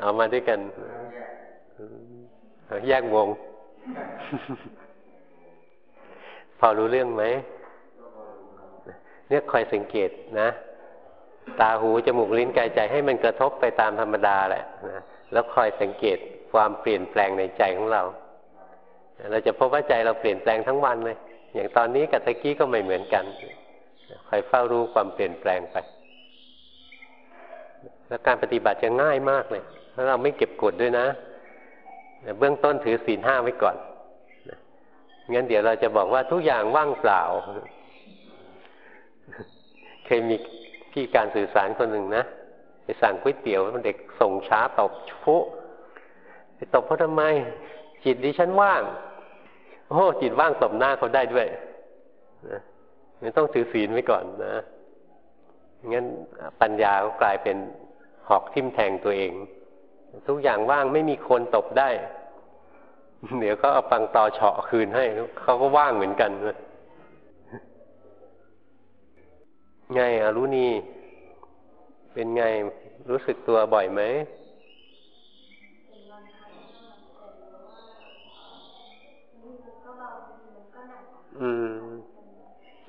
เอามาด้วยกัน แยกวง พอรู้เรื่องไหมเนี่ยคอยสังเกตนะ ตาหูจมูกลิ้นกายใจให้มันกระทบไปตามธรรมดาแหละนะแล้วคอยสังเกตความเปลี่ยนแปลงในใจของเรา เราจะพบว่าใจเราเปลี่ยนแปลงทั้งวันเลย อย่างตอนนี้กับตะกี้ก็ไม่เหมือนกันคอยเฝ้ารู้ความเปลี่ยนแปลงไป แล้วการปฏิบัติจะง่ายมากเลยถ้าเราไม่เก็บกดด้วยนะ เบื้องต้นถือศีลห้าไว้ก่อนงั้นเดี๋ยวเราจะบอกว่าทุกอย่างว่างเปล่า เคยมีพี่การสื่อสารคนหนึ่งนะไปสั่งก๋วยเตี๋ยวเด็กส่งช้าตบฟุไปตบเพราะทำไม จิตดิฉันว่าง โอ้จิตว่างตบหน้าเขาได้ด้วยนะไม่ต้องถือศีลไว้ก่อนนะงั้นปัญญาก็กลายเป็นหอกทิ่มแทงตัวเอง ทุกอย่างว่างไม่มีคนตบได้ เดี๋ยวก็เอาปังตอเฉาะคืนให้เขาก็ว่างเหมือนกันไงอารุณีเป็นไงรู้สึกตัวบ่อยไหมอืม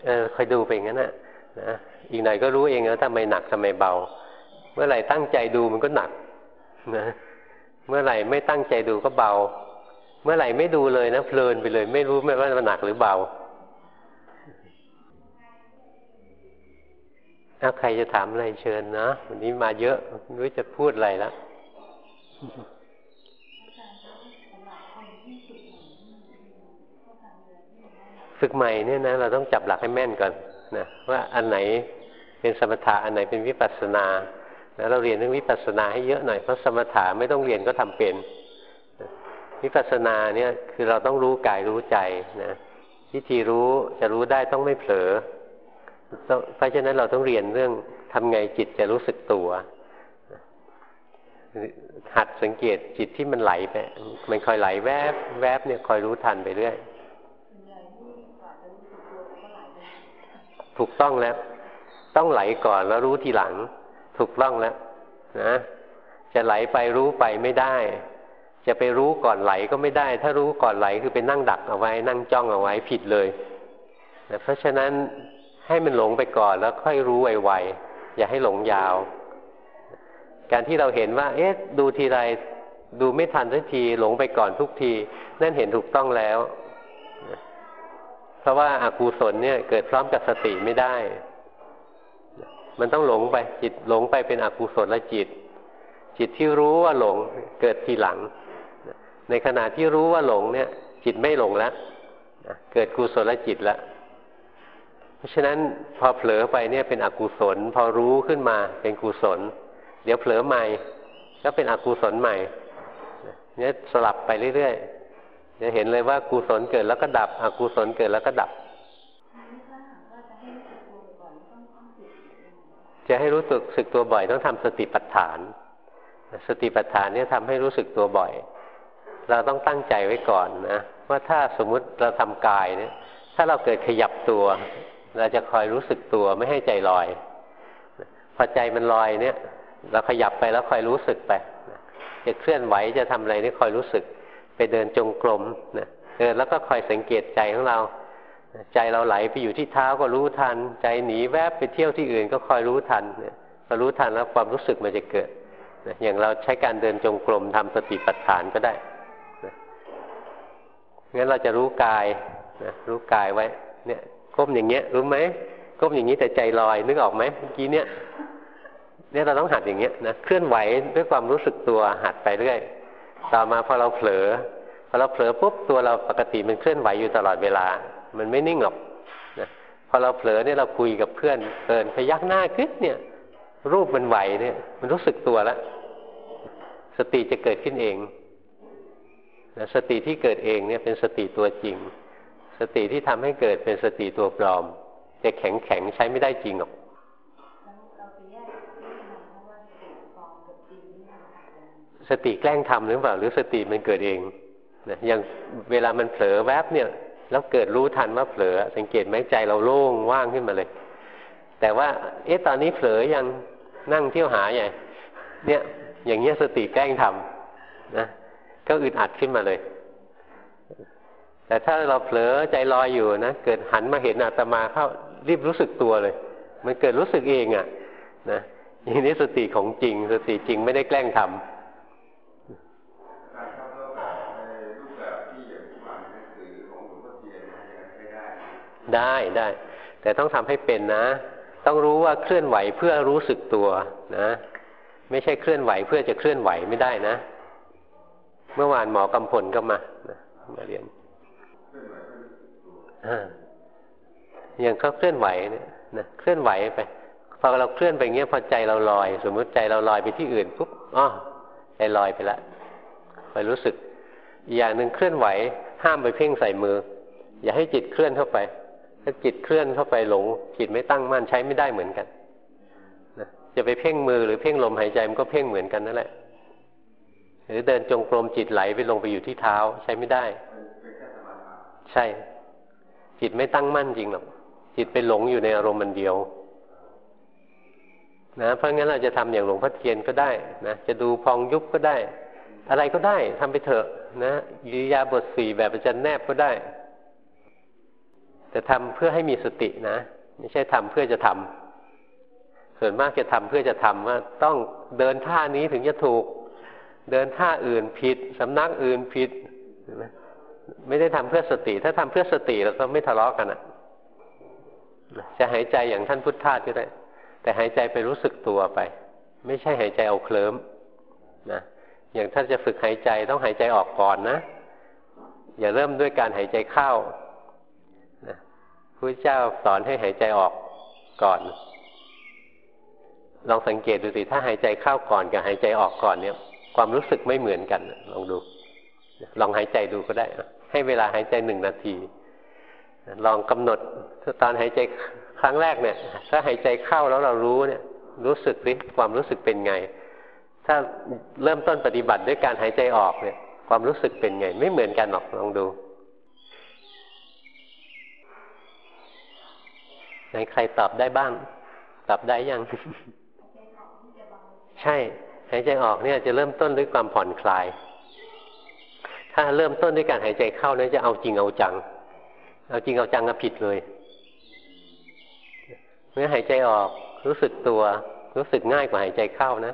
เออคอยดูไปงั้นน่ะนะอีกหน่อยก็รู้เองแล้วทำไมหนักทำไมเบา เมื่อไหร่ตั้งใจดูมันก็หนักนะเมื่อไหร่ไม่ตั้งใจดูก็เบา เมื่อไหร่ไม่ดูเลยนะเพลินไปเลย ไม่รู้ไม่ว่ามันหนักหรือเบาถ้าใครจะถามอะไรเชิญนะวันนี้มาเยอะไม่รู้จะพูดอะไรแล้วฝึกใหม่เนี่ยนะเราต้องจับหลักให้แม่นก่อนนะว่าอันไหนเป็นสมถะอันไหนเป็นวิปัสสนาแล้วเราเรียนเรื่องวิปัสสนาให้เยอะหน่อยเพราะสมถะไม่ต้องเรียนก็ทำเป็น วิปัสสนาเนี่ยคือเราต้องรู้กายรู้ใจนะวิธีรู้จะรู้ได้ต้องไม่เผลอเพราะฉะนั้นเราต้องเรียนเรื่องทำไงจิตจะรู้สึกตัว หัดสังเกตจิตที่มันไหลไปมันคอยไหลแวบแวบเนี่ยคอยรู้ทันไปเรื่อยถูกต้องแล้ว ต้องไหลก่อนแล้วรู้ทีหลัง ถูกต้องแล้วนะจะไหลไปรู้ไปไม่ได้ จะไปรู้ก่อนไหลก็ไม่ได้ ถ้ารู้ก่อนไหลคือไปนั่งดักเอาไว้ นั่งจ้องเอาไว้ผิดเลยเพราะฉะนั้นให้มันหลงไปก่อนแล้วค่อยรู้ไวๆอย่าให้หลงยาว การที่เราเห็นว่า เอ๊ะ ดูทีไรดูไม่ทันสักทีหลงไปก่อนทุกที นั่นเห็นถูกต้องแล้ว เพราะว่าอากูศลเนี่ย เกิดพร้อมกับสติไม่ได้ มันต้องหลงไปจิตหลงไปเป็นอกุศลละจิต จิตที่รู้ว่าหลงเกิดทีหลัง ในขณะที่รู้ว่าหลงเนี่ย จิตไม่หลงแล้วเกิดกุศลจิตแล้ว เพราะฉะนั้นพอเผลอไปเนี่ยเป็นอกุศล พอรู้ขึ้นมาเป็นกุศล เดี๋ยวเผลอใหม่ก็เป็นอกุศลใหม่เนี่ยสลับไปเรื่อยๆจะเห็นเลยว่ากุศลเกิดแล้วก็ดับอกุศลเกิดแล้วก็ดับ จะให้รู้สึกสึกตัวบ่อยต้องทำสติปัฏฐาน สติปัฏฐานเนี่ยทำให้รู้สึกตัวบ่อย เราต้องตั้งใจไว้ก่อนนะว่าถ้าสมมุติเราทำกายเนี่ย ถ้าเราเกิดขยับตัว เราจะคอยรู้สึกตัวไม่ให้ใจลอยพอใจมันลอยเนี่ย เราขยับไปแล้วคอยรู้สึกไปจะเคลื่อนไหวจะทำอะไรนี่คอยรู้สึก ไปเดินจงกรมนะเดินแล้วก็คอยสังเกตใจของเรา ใจเราไหลไปอยู่ที่เท้าก็รู้ทัน ใจหนีแวบไปเที่ยวที่อื่นก็คอยรู้ทันเนี่ยพอรู้ทันแล้วความรู้สึกมันจะเกิดอย่างเราใช้การเดินจงกรมทำสติปัฏฐานก็ได้ งั้นเราจะรู้กายนะรู้กายไว้ เนี่ยก้มอย่างเงี้ย รู้ไหมก้มอย่างนี้แต่ใจลอยนึกออกไหมเมื่อกี้เนี่ย เนี่ยเราต้องหัดอย่างเงี้ยนะเคลื่อนไหวด้วยความรู้สึกตัวหัดไปเรื่อยต่อมาพอเราเผลอพอเราเผลอปุ๊บตัวเราปกติมันเคลื่อนไหวอยู่ตลอดเวลา มันไม่นิ่งหรอกนะพอเราเผลอเนี่ยเราคุยกับเพื่อนเดินพยักหน้าคึดเนี่ย รูปมันไหวเนี่ย มันรู้สึกตัวแล้วสติจะเกิดขึ้นเอง สติที่เกิดเองเนี่ยเป็นสติตัวจริง สติที่ทำให้เกิดเป็นสติตัวปลอม จะแข็งแข็งใช้ไม่ได้จริงหรอกสติแกล้งทำหรือเปล่า หรือสติมันเกิดเองนะอย่างเวลามันเผลอแวบเนี่ย แล้วเกิดรู้ทันว่าเผลอ สังเกตไหมใจเราโล่งว่างขึ้นมาเลย แต่ว่า เอ๊ะตอนนี้เผลอยังนั่งเที่ยวหาใหญ่เนี่ย อย่างเงี้ยสติแกล้งทำนะ ก็อึดอัดขึ้นมาเลย แต่ถ้าเราเผลอใจลอยอยู่นะเกิดหันมาเห็นอาตมาเข้ารีบรู้สึกตัวเลย มันเกิดรู้สึกเองอะ่ะ นะอย่นี้สติของจริง สติจริงไม่ได้แกล้งทำได้ได้ แต่ต้องทำให้เป็นนะ ต้องรู้ว่าเคลื่อนไหวเพื่อรู้สึกตัวนะ ไม่ใช่เคลื่อนไหวเพื่อจะเคลื่อนไหวไม่ได้นะ มื่อวานหมอกำพลก็มามาเรียนอย่างเขาเคลื่อนไหวเนี่ยนะเคลื่อนไหวไปพอเราเคลื่อนไปเงี้ยพอใจเราลอย สมมติใจเราลอยไปที่อื่นปุ๊บอ๋อใจลอยไปละไปรู้สึก อย่างหนึ่งเคลื่อนไหว ห้ามไปเพ่งใส่มือ อย่าให้จิตเคลื่อนเข้าไป ถ้าจิตเคลื่อนเข้าไปหลง จิตไม่ตั้งมั่นใช้ไม่ได้เหมือนกันนะจะไปเพ่งมือหรือเพ่งลมหายใจมันก็เพ่งเหมือนกันนั่นแหละ หรือเดินจงกรมจิตไหลไปลงไปอยู่ที่เท้า ใช้ไม่ได้ ใช่ จิตไม่ตั้งมั่นจริงหรอกจิตไปหลงอยู่ในอารมณ์มันเดียวนะเพราะงั้นเราจะทำอย่างหลวงพ่อเทียนก็ได้นะจะดูพองยุบก็ได้ อะไรก็ได้ทำไปเถอะ นะยิยาบทสี่แบบประจันแนบก็ได้ แต่ทำเพื่อให้มีสตินะ ไม่ใช่ทำเพื่อจะทำส่วนมากจะทำเพื่อจะทำว่า ต้องเดินท่านี้ถึงจะถูก เดินท่าอื่นผิดสำนักอื่นผิดไม่ได้ทำเพื่อสติ ถ้าทำเพื่อสติเราก็ไม่ทะเลาะกันอะ จะหายใจอย่างท่านพุทธทาสก็ได้ แต่หายใจไปรู้สึกตัวไป ไม่ใช่หายใจเอาเคลิ้มนะอย่างถ้านจะฝึกหายใจต้องหายใจออกก่อนนะ อย่าเริ่มด้วยการหายใจเข้านะพระเจ้าสอนให้หายใจออกก่อน ลองสังเกตดูสิถ้าหายใจเข้าก่อนกับหายใจออกก่อนเนี่ย ความรู้สึกไม่เหมือนกันลองดู ลองหายใจดูก็ได้ ให้เวลาหายใจหนึ่งนาที ลองกำหนดตอนหายใจครั้งแรกเนี่ย ถ้าหายใจเข้าแล้วเรารู้เนี่ย รู้สึกสิความรู้สึกเป็นไง ถ้าเริ่มต้นปฏิบัติด้วยการหายใจออกเนี่ย ความรู้สึกเป็นไง ไม่เหมือนกันหรอกลองดูไหนใครตอบได้บ้าง ตอบได้ยัง ใช่ หายใจออกเนี่ยจะเริ่มต้นด้วยความผ่อนคลาย ถ้าเริ่มต้นด้วยการหายใจเข้าเนี่ยจะเอาจริงเอาจัง เอาจริงเอาจังก็ผิดเลย เมื่อหายใจออกรู้สึกตัว รู้สึกง่ายกว่าหายใจเข้านะ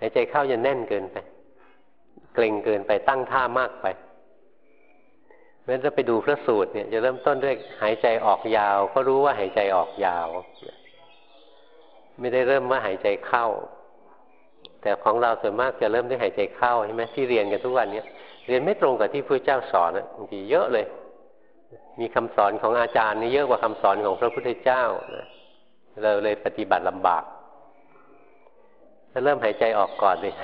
หายใจเข้าจะแน่นเกินไป เกร็งเกินไปตั้งท่ามากไปเมื่อจะไปดูพระสูตรเนี่ยจะเริ่มต้นด้วยหายใจออกยาว ก็รู้ว่าหายใจออกยาว ไม่ได้เริ่มว่าหายใจเข้า แต่ของเราส่วนมากจะเริ่มด้วยหายใจเข้าใช่ไหมที่เรียนกันทุกวันเนี้ยเรียนไม่ตรงกับที่พระเจ้าสอนนะบางทีเยอะเลย มีคำสอนของอาจารย์นี่เยอะกว่าคำสอนของพระพุทธเจ้านะเราเลยปฏิบัติลำบากถ้าเริ่มหายใจออกก่อนเลย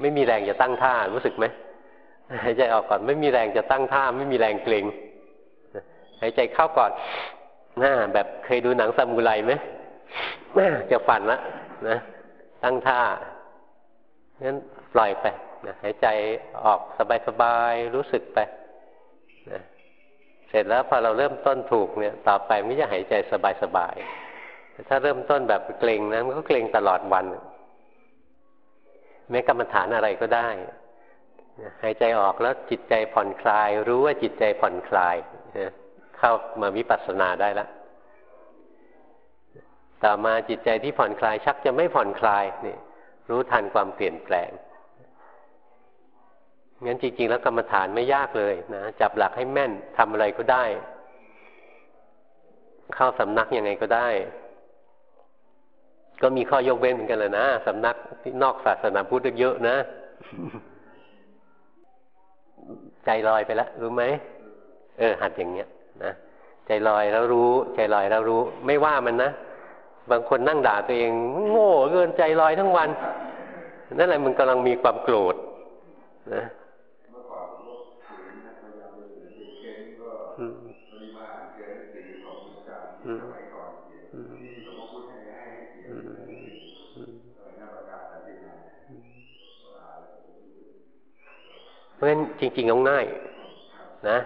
ไม่มีแรงจะตั้งท่ารู้สึกไหมหายใจออกก่อนไม่มีแรงจะตั้งท่า ไม่มีแรงเกร็งหายใจเข้าก่อนน่าแบบเคยดูหนังซามูไรไหมจะฝันละนะตั้งท่า งั้นปล่อยไปนะหายใจออกสบายๆรู้สึกไปนะเสร็จแล้วพอเราเริ่มต้นถูกเนี่ยต่อไปไม่จะหายใจสบายๆถ้าเริ่มต้นแบบเกรงนะมันก็เกรงตลอดวันแม้กรรมฐานอะไรก็ได้หายใจออกแล้วจิตใจผ่อนคลาย รู้ว่าจิตใจผ่อนคลายเข้ามาวิปัสสนาได้แล้วต่อมาจิตใจที่ผ่อนคลายชักจะไม่ผ่อนคลายนี่ รู้ทันความเปลี่ยนแปลงงั้นจริง ๆ แล้วกรรมฐานไม่ยากเลยนะจับหลักให้แม่นทำอะไรก็ได้ เข้าสำนักยังไงก็ได้ ก็มีข้อยกเว้นเหมือนกันเลยนะสำนักที่นอกศาสนาพุทธเยอะนะ ใจลอยไปแล้วรู้ไหมเออ หัดอย่างเงี้ยนะใจลอยแล้วรู้ ใจลอยแล้วรู้ ไม่ว่ามันนะ บางคนนั่งด่าตัวเอง โง่เกินใจลอยทั้งวัน นั่นแหละมันกำลังมีความโกรธนะอืมอืมราะฉะนั้นจริงๆต้องง่าย นะ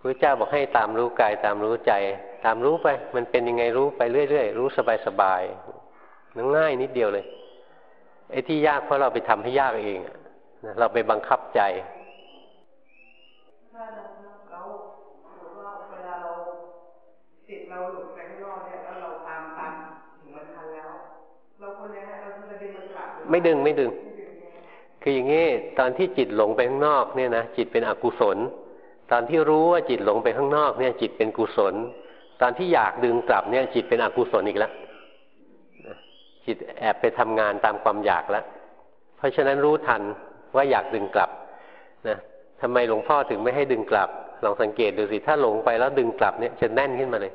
พระเจ้าบอกให้ตามรู้กายตามรู้ใจ ตามรู้ไป มันเป็นยังไงรู้ไปเรื่อยๆรู้สบายๆง่ายนิดเดียวเลยไอ้ที่ยากเพราะเราไปทำให้ยากเองเราไปบังคับใจไม่ดึงไม่ดึง คืออย่างนี้ตอนที่จิตหลงไปข้างนอกเนี่ยนะจิตเป็นอกุศล ตอนที่รู้ว่าจิตหลงไปข้างนอกเนี่ย จิตเป็นกุศล ตอนที่อยากดึงกลับเนี่ยจิตเป็นอกุศลอีกแล้วจิตแอบไปทำงานตามความอยากแล้ว เพราะฉะนั้นรู้ทันว่าอยากดึงกลับนะทำไมหลวงพ่อถึงไม่ให้ดึงกลับ ลองสังเกตดูสิถ้าหลงไปแล้วดึงกลับเนี่ยจะแน่นขึ้นมาเลย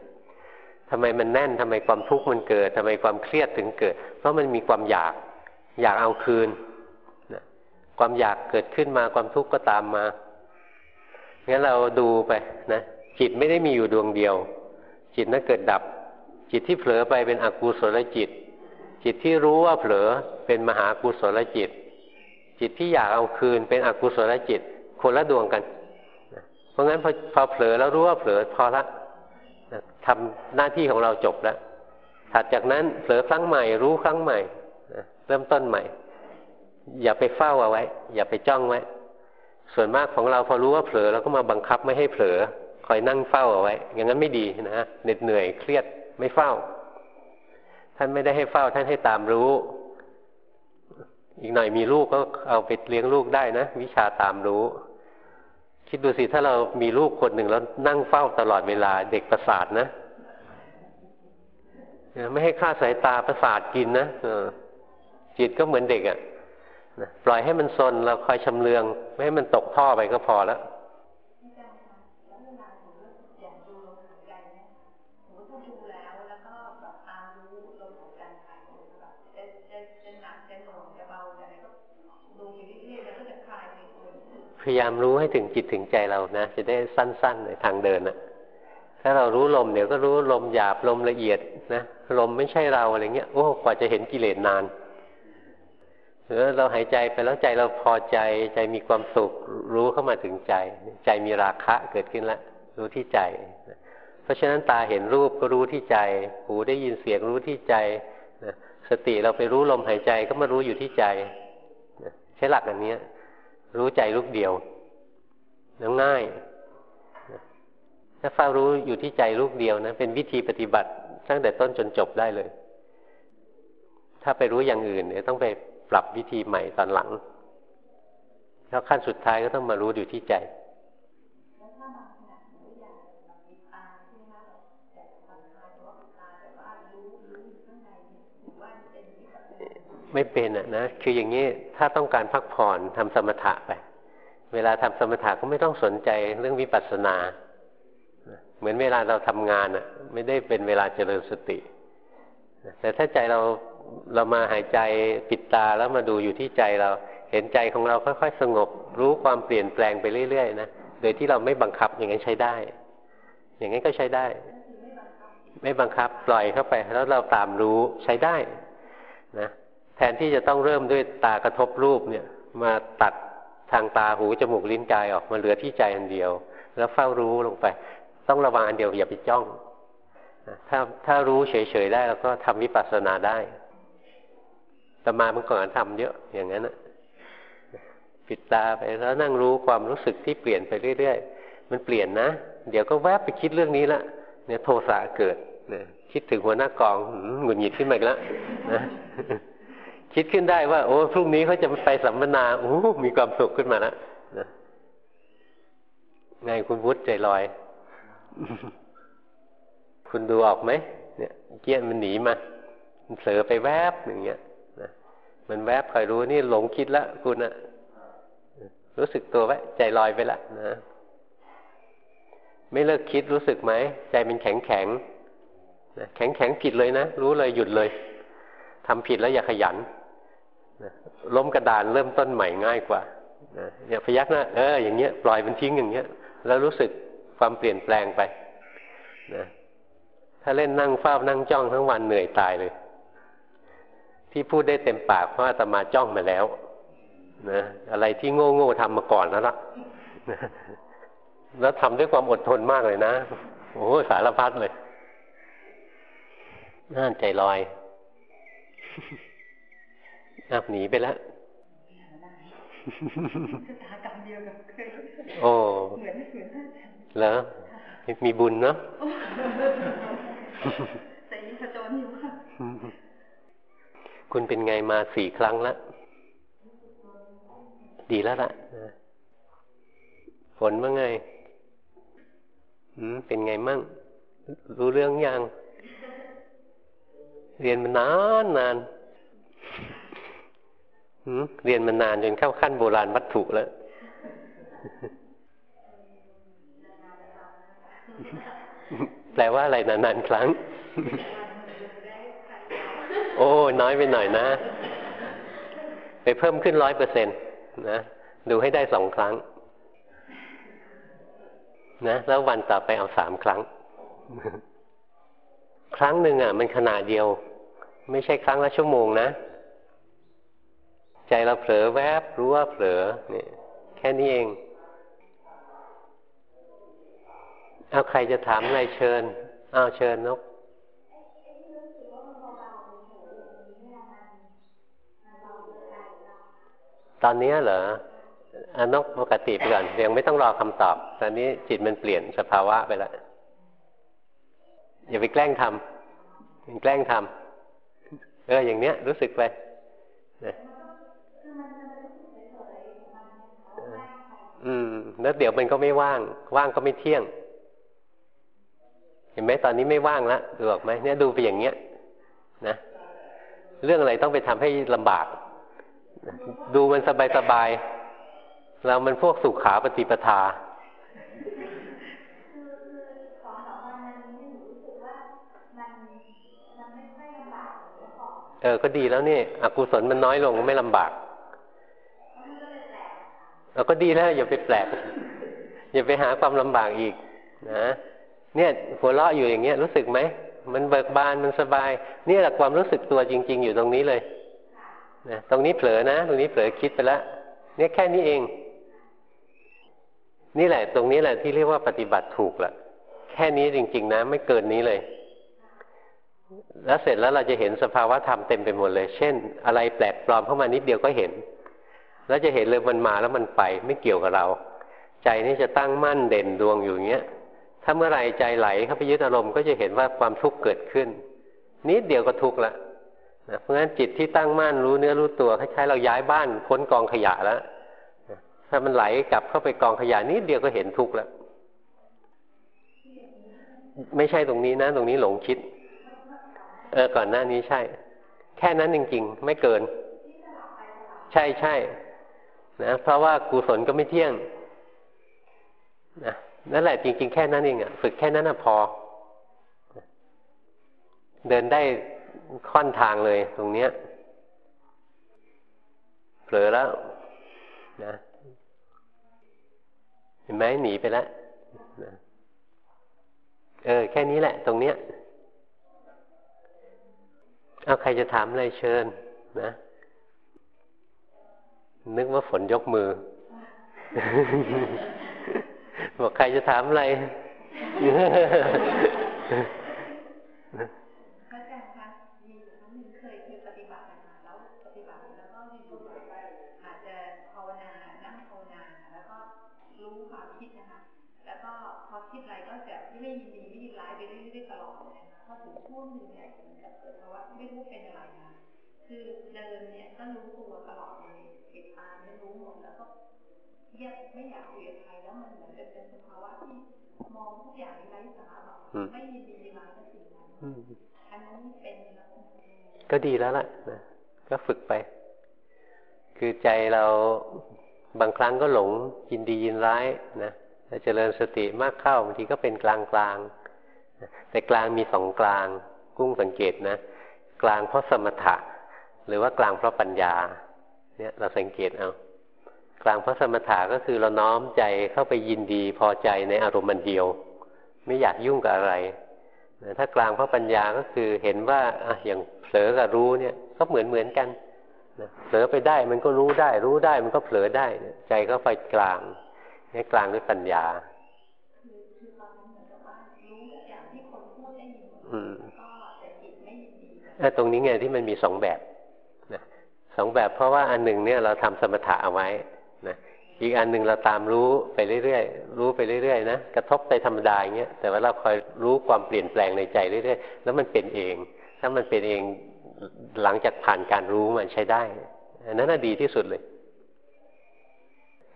ทำไมมันแน่นทำไมความทุกข์มันเกิดทำไมความเครียดถึงเกิด เพราะมันมีความอยาก อยากเอาคืนนะความอยากเกิดขึ้นมาความทุกข์ก็ตามมางั้นเราดูไปนะจิตไม่ได้มีอยู่ดวงเดียว จิตนั้นเกิดดับ จิตที่เผลอไปเป็นอกุศลจิต จิตที่รู้ว่าเผลอเป็นมหากุศลจิต จิตที่อยากเอาคืนเป็นอกุศลจิต คนละดวงกัน เพราะงั้นพอพอเผลอแล้วรู้ว่าเผลอพอละทำหน้าที่ของเราจบแล้วถัดจากนั้นเผลอครั้งใหม่รู้ครั้งใหม่เริ่มต้นใหม่ อย่าไปเฝ้าเอาไว้ อย่าไปจ้องไว้ ส่วนมากของเราพอรู้ว่าเผลอเราก็มาบังคับไม่ให้เผลอ คอยนั่งเฝ้าเอาไว้ อย่างนั้นไม่ดีนะเหน็ดเหนื่อยเครียดไม่เฝ้า ท่านไม่ได้ให้เฝ้า ท่านให้ตามรู้ อีกหน่อยมีลูกก็เอาไปเลี้ยงลูกได้นะวิชาตามรู้ คิดดูสิถ้าเรามีลูกคนหนึ่งแล้วนั่งเฝ้าตลอดเวลา เด็กประสาทนะไม่ให้ค่าสายตาประสาทกินนะจิตก็เหมือนเด็กอะ่ะปล่อยให้มันซนเราคอยชำเลือง ไม่ให้มันตกท่อไปก็พอแล้ว พยายามรู้ให้ถึงจิตถึงใจเรานะ จะได้สั้นๆในทางเดินนะถ้าเรารู้ลมเดี๋ยวก็รู้ลมหยาบลมละเอียดนะลมไม่ใช่เราอะไรเงี้ยโอ้กว่าจะเห็นกิเลสนานหรือเราหายใจไปแล้วใจเราพอใจใจมีความสุขรู้เข้ามาถึงใจ ใจมีราคะเกิดขึ้นแล้วรู้ที่ใจ เพราะฉะนั้นตาเห็นรูปก็รู้ที่ใจ หูได้ยินเสียงรู้ที่ใจสติเราไปรู้ลมหายใจก็มารู้อยู่ที่ใจใช้หลักอันนี้ รู้ใจลูกเดียวแล้วง่าย ถ้าเฝ้ารู้อยู่ที่ใจลูกเดียวนะเป็นวิธีปฏิบัติตั้งแต่ต้นจนจบได้เลย ถ้าไปรู้อย่างอื่นเนี่ยต้องไปปรับวิธีใหม่ตอนหลัง แล้วขั้นสุดท้ายก็ต้องมารู้อยู่ที่ใจ ไม่เป็นอะนะคืออย่างนี้ถ้าต้องการพักผ่อนทำสมถะไป เวลาทำสมถะก็ไม่ต้องสนใจเรื่องวิปัสสนา เหมือนเวลาเราทำงานอะ ไม่ได้เป็นเวลาเจริญสติ แต่ถ้าใจเราเรามาหายใจปิดตาแล้วมาดูอยู่ที่ใจเราเห็นใจของเราค่อยๆสงบ รู้ความเปลี่ยนแปลงไปเรื่อยๆนะโดยที่เราไม่บังคับอย่างนั้นใช้ได้ อย่างนั้นก็ใช้ได้ ไม่บังคับปล่อยเข้าไป แล้วเราตามรู้ใช้ได้นะ แทนที่จะต้องเริ่มด้วยตากระทบรูปเนี่ย มาตัดทางตาหูจมูกลิ้นกายออกมาเหลือที่ใจอันเดียว แล้วเฝ้ารู้ลงไป ต้องระวังอันเดียวอย่าไปจ้องถ้าถ้ารู้เฉยๆได้ แล้วก็ทำวิปัสสนาได้แต่มาเมื่อก่อนทำเยอะอย่างนั้นนะปิดตาไปแล้วนั่งรู้ความรู้สึกที่เปลี่ยนไปเรื่อยๆ มันเปลี่ยนนะ เดี๋ยวก็แวบไปคิดเรื่องนี้ละเนี่ยโทสะเกิดนี่ยคิดถึงหัวหน้ากองหงุดหงิดขึ้นมาอีกแล้วนะ คิดขึ้นได้ว่า โอ้พรุ่งนี้เขาจะไปสัมมนาโอ้มีความสุขขึ้นมาแล้วนะไงคุณวุฒิใจลอย คุณดูออกไหมเนี่ยเกี้ยนมันหนีมามันเผลอไปแวบอย่างเงี้ยนะมันแวบคอยรู้นี่หลงคิดล้วคุณอะรู้สึกตัวไว้ใจลอยไปละนะไม่เลิกคิดรู้สึกไหมใจมันแข็งแข็งแข็งแข็งผิดเลยนะรู้เลยหยุดเลยทำผิดแล้วอย่าขยัน ล้มกระดานเริ่มต้นใหม่ง่ายกว่าอย่าพยักหน้าเอออย่างเงี้ยปล่อยมันทิ้งอย่างเงี้ย แล้วรู้สึกความเปลี่ยนแปลงไปนะถ้าเล่นนั่งเฝ้านั่งจ้องทั้งวันเหนื่อยตายเลย ที่พูดได้เต็มปากเพราะอาตมาจ้องมาแล้วนะอะไรที่โง่โง่ทำมาก่อนแล้วล่ะแล้วทำด้วยความอดทนมากเลยนะโอ้สารพัดเลยน่าใจลอย อับหนีไปแล้ว
กรรมเดียวกับเคย
โอ้เหมือนเหมือนเหรอมีบุญเนาะ
แต่ยิ่งผจญอยู่ค่ะ
คุณเป็นไงมาสี่ครั้งแล้วดีแล้วล่ะฝนว่าไงอืมเป็นไงมั่ง รู้เรื่องยัง เรียนมานานนาน เรียนมานานจนเข้าขั้นโบราณวัตถุแล้ว แปลว่าอะไรนานๆครั้ง โอ้น้อยไปหน่อยนะ ไปเพิ่มขึ้นร้อยเปอร์เซ็นต์นะ ดูให้ได้สองครั้ง นะ แล้ววันต่อไปเอาสามครั้ง ครั้งหนึ่งอะ มันขนาดเดียว ไม่ใช่ครั้งละชั่วโมงนะ ใจเราเผลอแวบรู้ว่าเผลอนี่แค่นี้เองเอาใครจะถามอะไรเชิญเอาเชิญนกตอนนี้เหรออนกปกติไปก่อนยังไม่ต้องรอคำตอบ ตอนนี้จิตมันเปลี่ยนสภาวะไปแล้วอย่าไปแกล้งทำแกล้งทำเอออย่างเนี้ย รู้สึกไปอืม แล้วเดี๋ยวมันก็ไม่ว่าง ว่างก็ไม่เที่ยง เห็นไหมตอนนี้ไม่ว่างแล้วดูออกไหมเนี่ยดูไปอย่างเงี้ย นะเรื่องอะไรต้องไปทำให้ลำบาก ดูมันสบายสบายเรามันพวกสุขาปฏิปทาเออ ก็ดีแล้วนี่อกุศลมันน้อยลงไม่ลำบาก เราก็ดีแล้วอย่าไปแปลก อย่าไปหาความลำบากอีกนะเนี่ยหัวเราะอยู่อย่างเงี้ยรู้สึกไหมมันเบิกบานมันสบาย นี่แหละความรู้สึกตัวจริง ๆ อยู่ตรงนี้เลยนะตรงนี้เผลอนะ ตรงนี้เผลอคิดไปแล้วเนี่ยแค่นี้เอง นี่แหละ ตรงนี้แหละที่เรียกว่าปฏิบัติถูกละแค่นี้จริง ๆ นะ ไม่เกินนี้เลย แล้วเสร็จแล้วเราจะเห็นสภาวะธรรมเต็มไปหมดเลย เช่น อะไรแปลกปลอมเข้ามานิดเดียวก็เห็น แล้วจะเห็นเลยมันมาแล้วมันไป ไม่เกี่ยวกับเรา ใจนี่จะตั้งมั่นเด่นดวงอยู่เงี้ยถ้าเมื่อไรใจไหลเข้าไปยึดอารมณ์ก็จะเห็นว่าความทุกข์เกิดขึ้น นิดเดียวก็ทุกข์ละนะเพราะฉะนั้นจิตที่ตั้งมั่นรู้เนื้อรู้ตัวคล้ายๆเราย้ายบ้านพ้นกองขยะแล้วถ้ามันไหลกลับเข้าไปกองขยะนิดเดียวก็เห็นทุกข์แล้วไม่ใช่ตรงนี้นะ ตรงนี้หลงคิด เออก่อนหน้านี้ใช่ แค่นั้นจริง ๆ ไม่เกิน ใช่ใช่ นะเพราะว่ากุศลก็ไม่เที่ยงนะนั่นแหละจริง ๆ แค่นั้นเองอะฝึกแค่นั้นอะพอ เดินได้ค่อนทางเลยตรงเนี้ยเผลอแล้วนะเห็นไหมหนีไปแล้วนะเออ แค่นี้แหละ ตรงเนี้ยเอาใครจะถามอะไรเชิญนะ นึกว่าฝนยกมือ บอกใครจะถามอะไรไม่ยินดีร้ายกับสิ่งนั้นอันนั้นเป็น ก็ดีแล้วล่ะนะก็ฝึกไป คือใจเราบางครั้งก็หลงยินดียินร้ายนะถ้าเจริญสติมากเข้าบางทีก็เป็นกลางกลางแต่กลางมีสองกลาง กุ้งสังเกตนะกลางเพราะสมถะ หรือว่ากลางเพราะปัญญา เนี่ยเราสังเกตเอากลางเพราะสมถะก็คือเราน้อมใจเข้าไปยินดีพอใจในอารมณ์มันเดียว ไม่อยากยุ่งกับอะไรถ้ากลางเพราะปัญญาก็คือเห็นว่าออย่าง เผลอกับรู้เนี่ย ก็เหมือนเหมือนกันเผลอไปได้มันก็รู้ได้ รู้ได้มันก็เผลอได้ใจก็ไปกลางให้กลางด้วยปัญญาอืมตรงนี้ไงที่มันมีสองแบบนะสองแบบเพราะว่าอันหนึ่งเนี่ยเราทำสมถะเอาไว้นะอีกอันหนึ่งเราตามรู้ไปเรื่อยๆรู้ไปเรื่อยๆนะกระทบไปธรรมดาอย่างเงี้ยแต่ว่าเราคอยรู้ความเปลี่ยนแปลงในใจเรื่อยๆแล้วมันเป็นเอง ถ้ามันเป็นเองหลังจากผ่านการรู้มันใช้ได้อันนั้นดีที่สุดเลย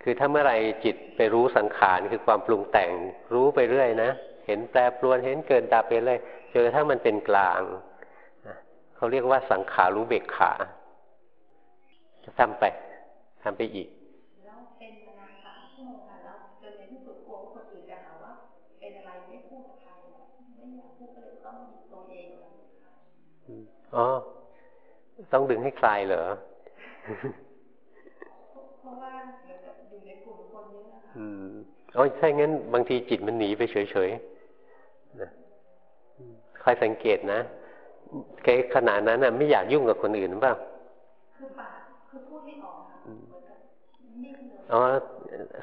คือถ้าเมื่อไรจิตไปรู้สังขารคือความปรุงแต่งรู้ไปเรื่อยนะเห็นแปรปรวนเห็นเกินดับไปเลยจนกระทั่งมันเป็นกลางเขาเรียกว่าสังขารู้เบกขา จะทำไปทำไปอีก อ๋อ ต้องดึงให้คลายเหรอ
เพราะว่าอยู่ในกลุ่มคนเยอะ
อืมอ๋อใช่งั้น บางทีจิตมันหนีไปเฉยๆนะคอยสังเกตนะแค่ขนาดนั้นน่ะ ไม่อยากยุ่งกับคนอื่นป่ะ
คือปากคือพูดไม่ออก
อ๋อ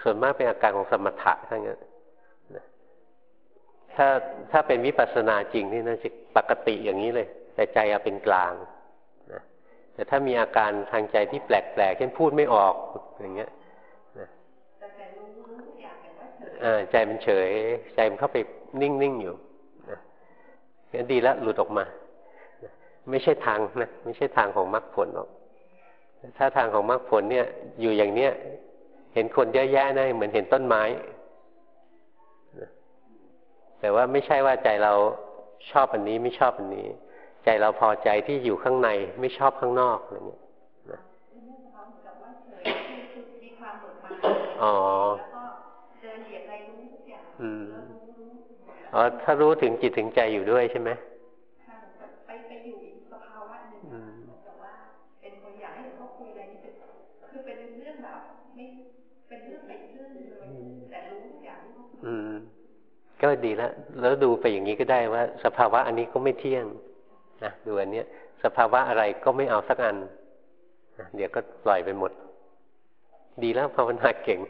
ส่วนมากเป็นอาการของสมถะทั้งนั้นถ้าถ้าเป็นวิปัสสนาจริงนี่น่าจะปกติอย่างนี้เลย แต่ใจเป็นกลางนะแต่ถ้ามีอาการทางใจที่แปลกๆเช่นพูดไม่ออกอย่างเงี้ยนะใจมันเฉย ใจมันเข้าไปนิ่งๆอยู่นะงั้นดีแล้วหลุดออกมา ไม่ใช่ทางนะไม่ใช่ทางของมรรคผลหรอกถ้าทางของมรรคผลเนี่ย อยู่อย่างเนี้ยเห็นคนเยอะแยะนะเหมือนเห็นต้นไม้ แต่ว่าไม่ใช่ว่าใจเราชอบอันนี้ไม่ชอบอันนี้ ใจเราพอใจที่อยู่ข้างในไม่ชอบข้างนอกอะไรเงี้ยอ๋ออืมอ๋อถ้ารู้ถึงจิตถึงใจอยู่ด้วยใช่ไหม
ไปไปอยู่อีกสภาวะหนึ่งแต่ว่าเป็นคนอยากให้เขาคุยอะไรนี่คือเป็นเรื่องแบบไม่เป็นเรื่องไปเรื่องเลยแต่รู้ทุกอย่างอืม
ก็ดีแล้วแล้วดูไปอย่างนี้ก็ได้ว่า สภาวะอันนี้ก็ไม่เที่ยง นะดูอันเนี้ย สภาวะอะไรก็ไม่เอาสักอันนะเดี๋ยวก็ปล่อยไปหมด ดีแล้วภาวนาเก่ง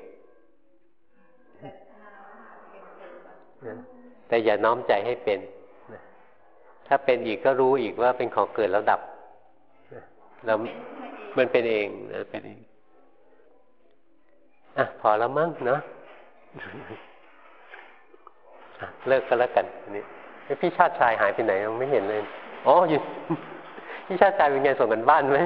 แต่อย่าน้อมใจให้เป็นถ้าเป็นอีกก็รู้อีกว่าเป็นของเกิดแล้วดับเรามันเป็นเองนะเป็นเอง อะ พอแล้วมั้งเนาะเลิกก็แล้วกันนี่พี่ชาติชายหายไปไหนไม่เห็นเลย อ๋ออยู่พี่ชาติชายเป็นไงส่งกันบ้านไหม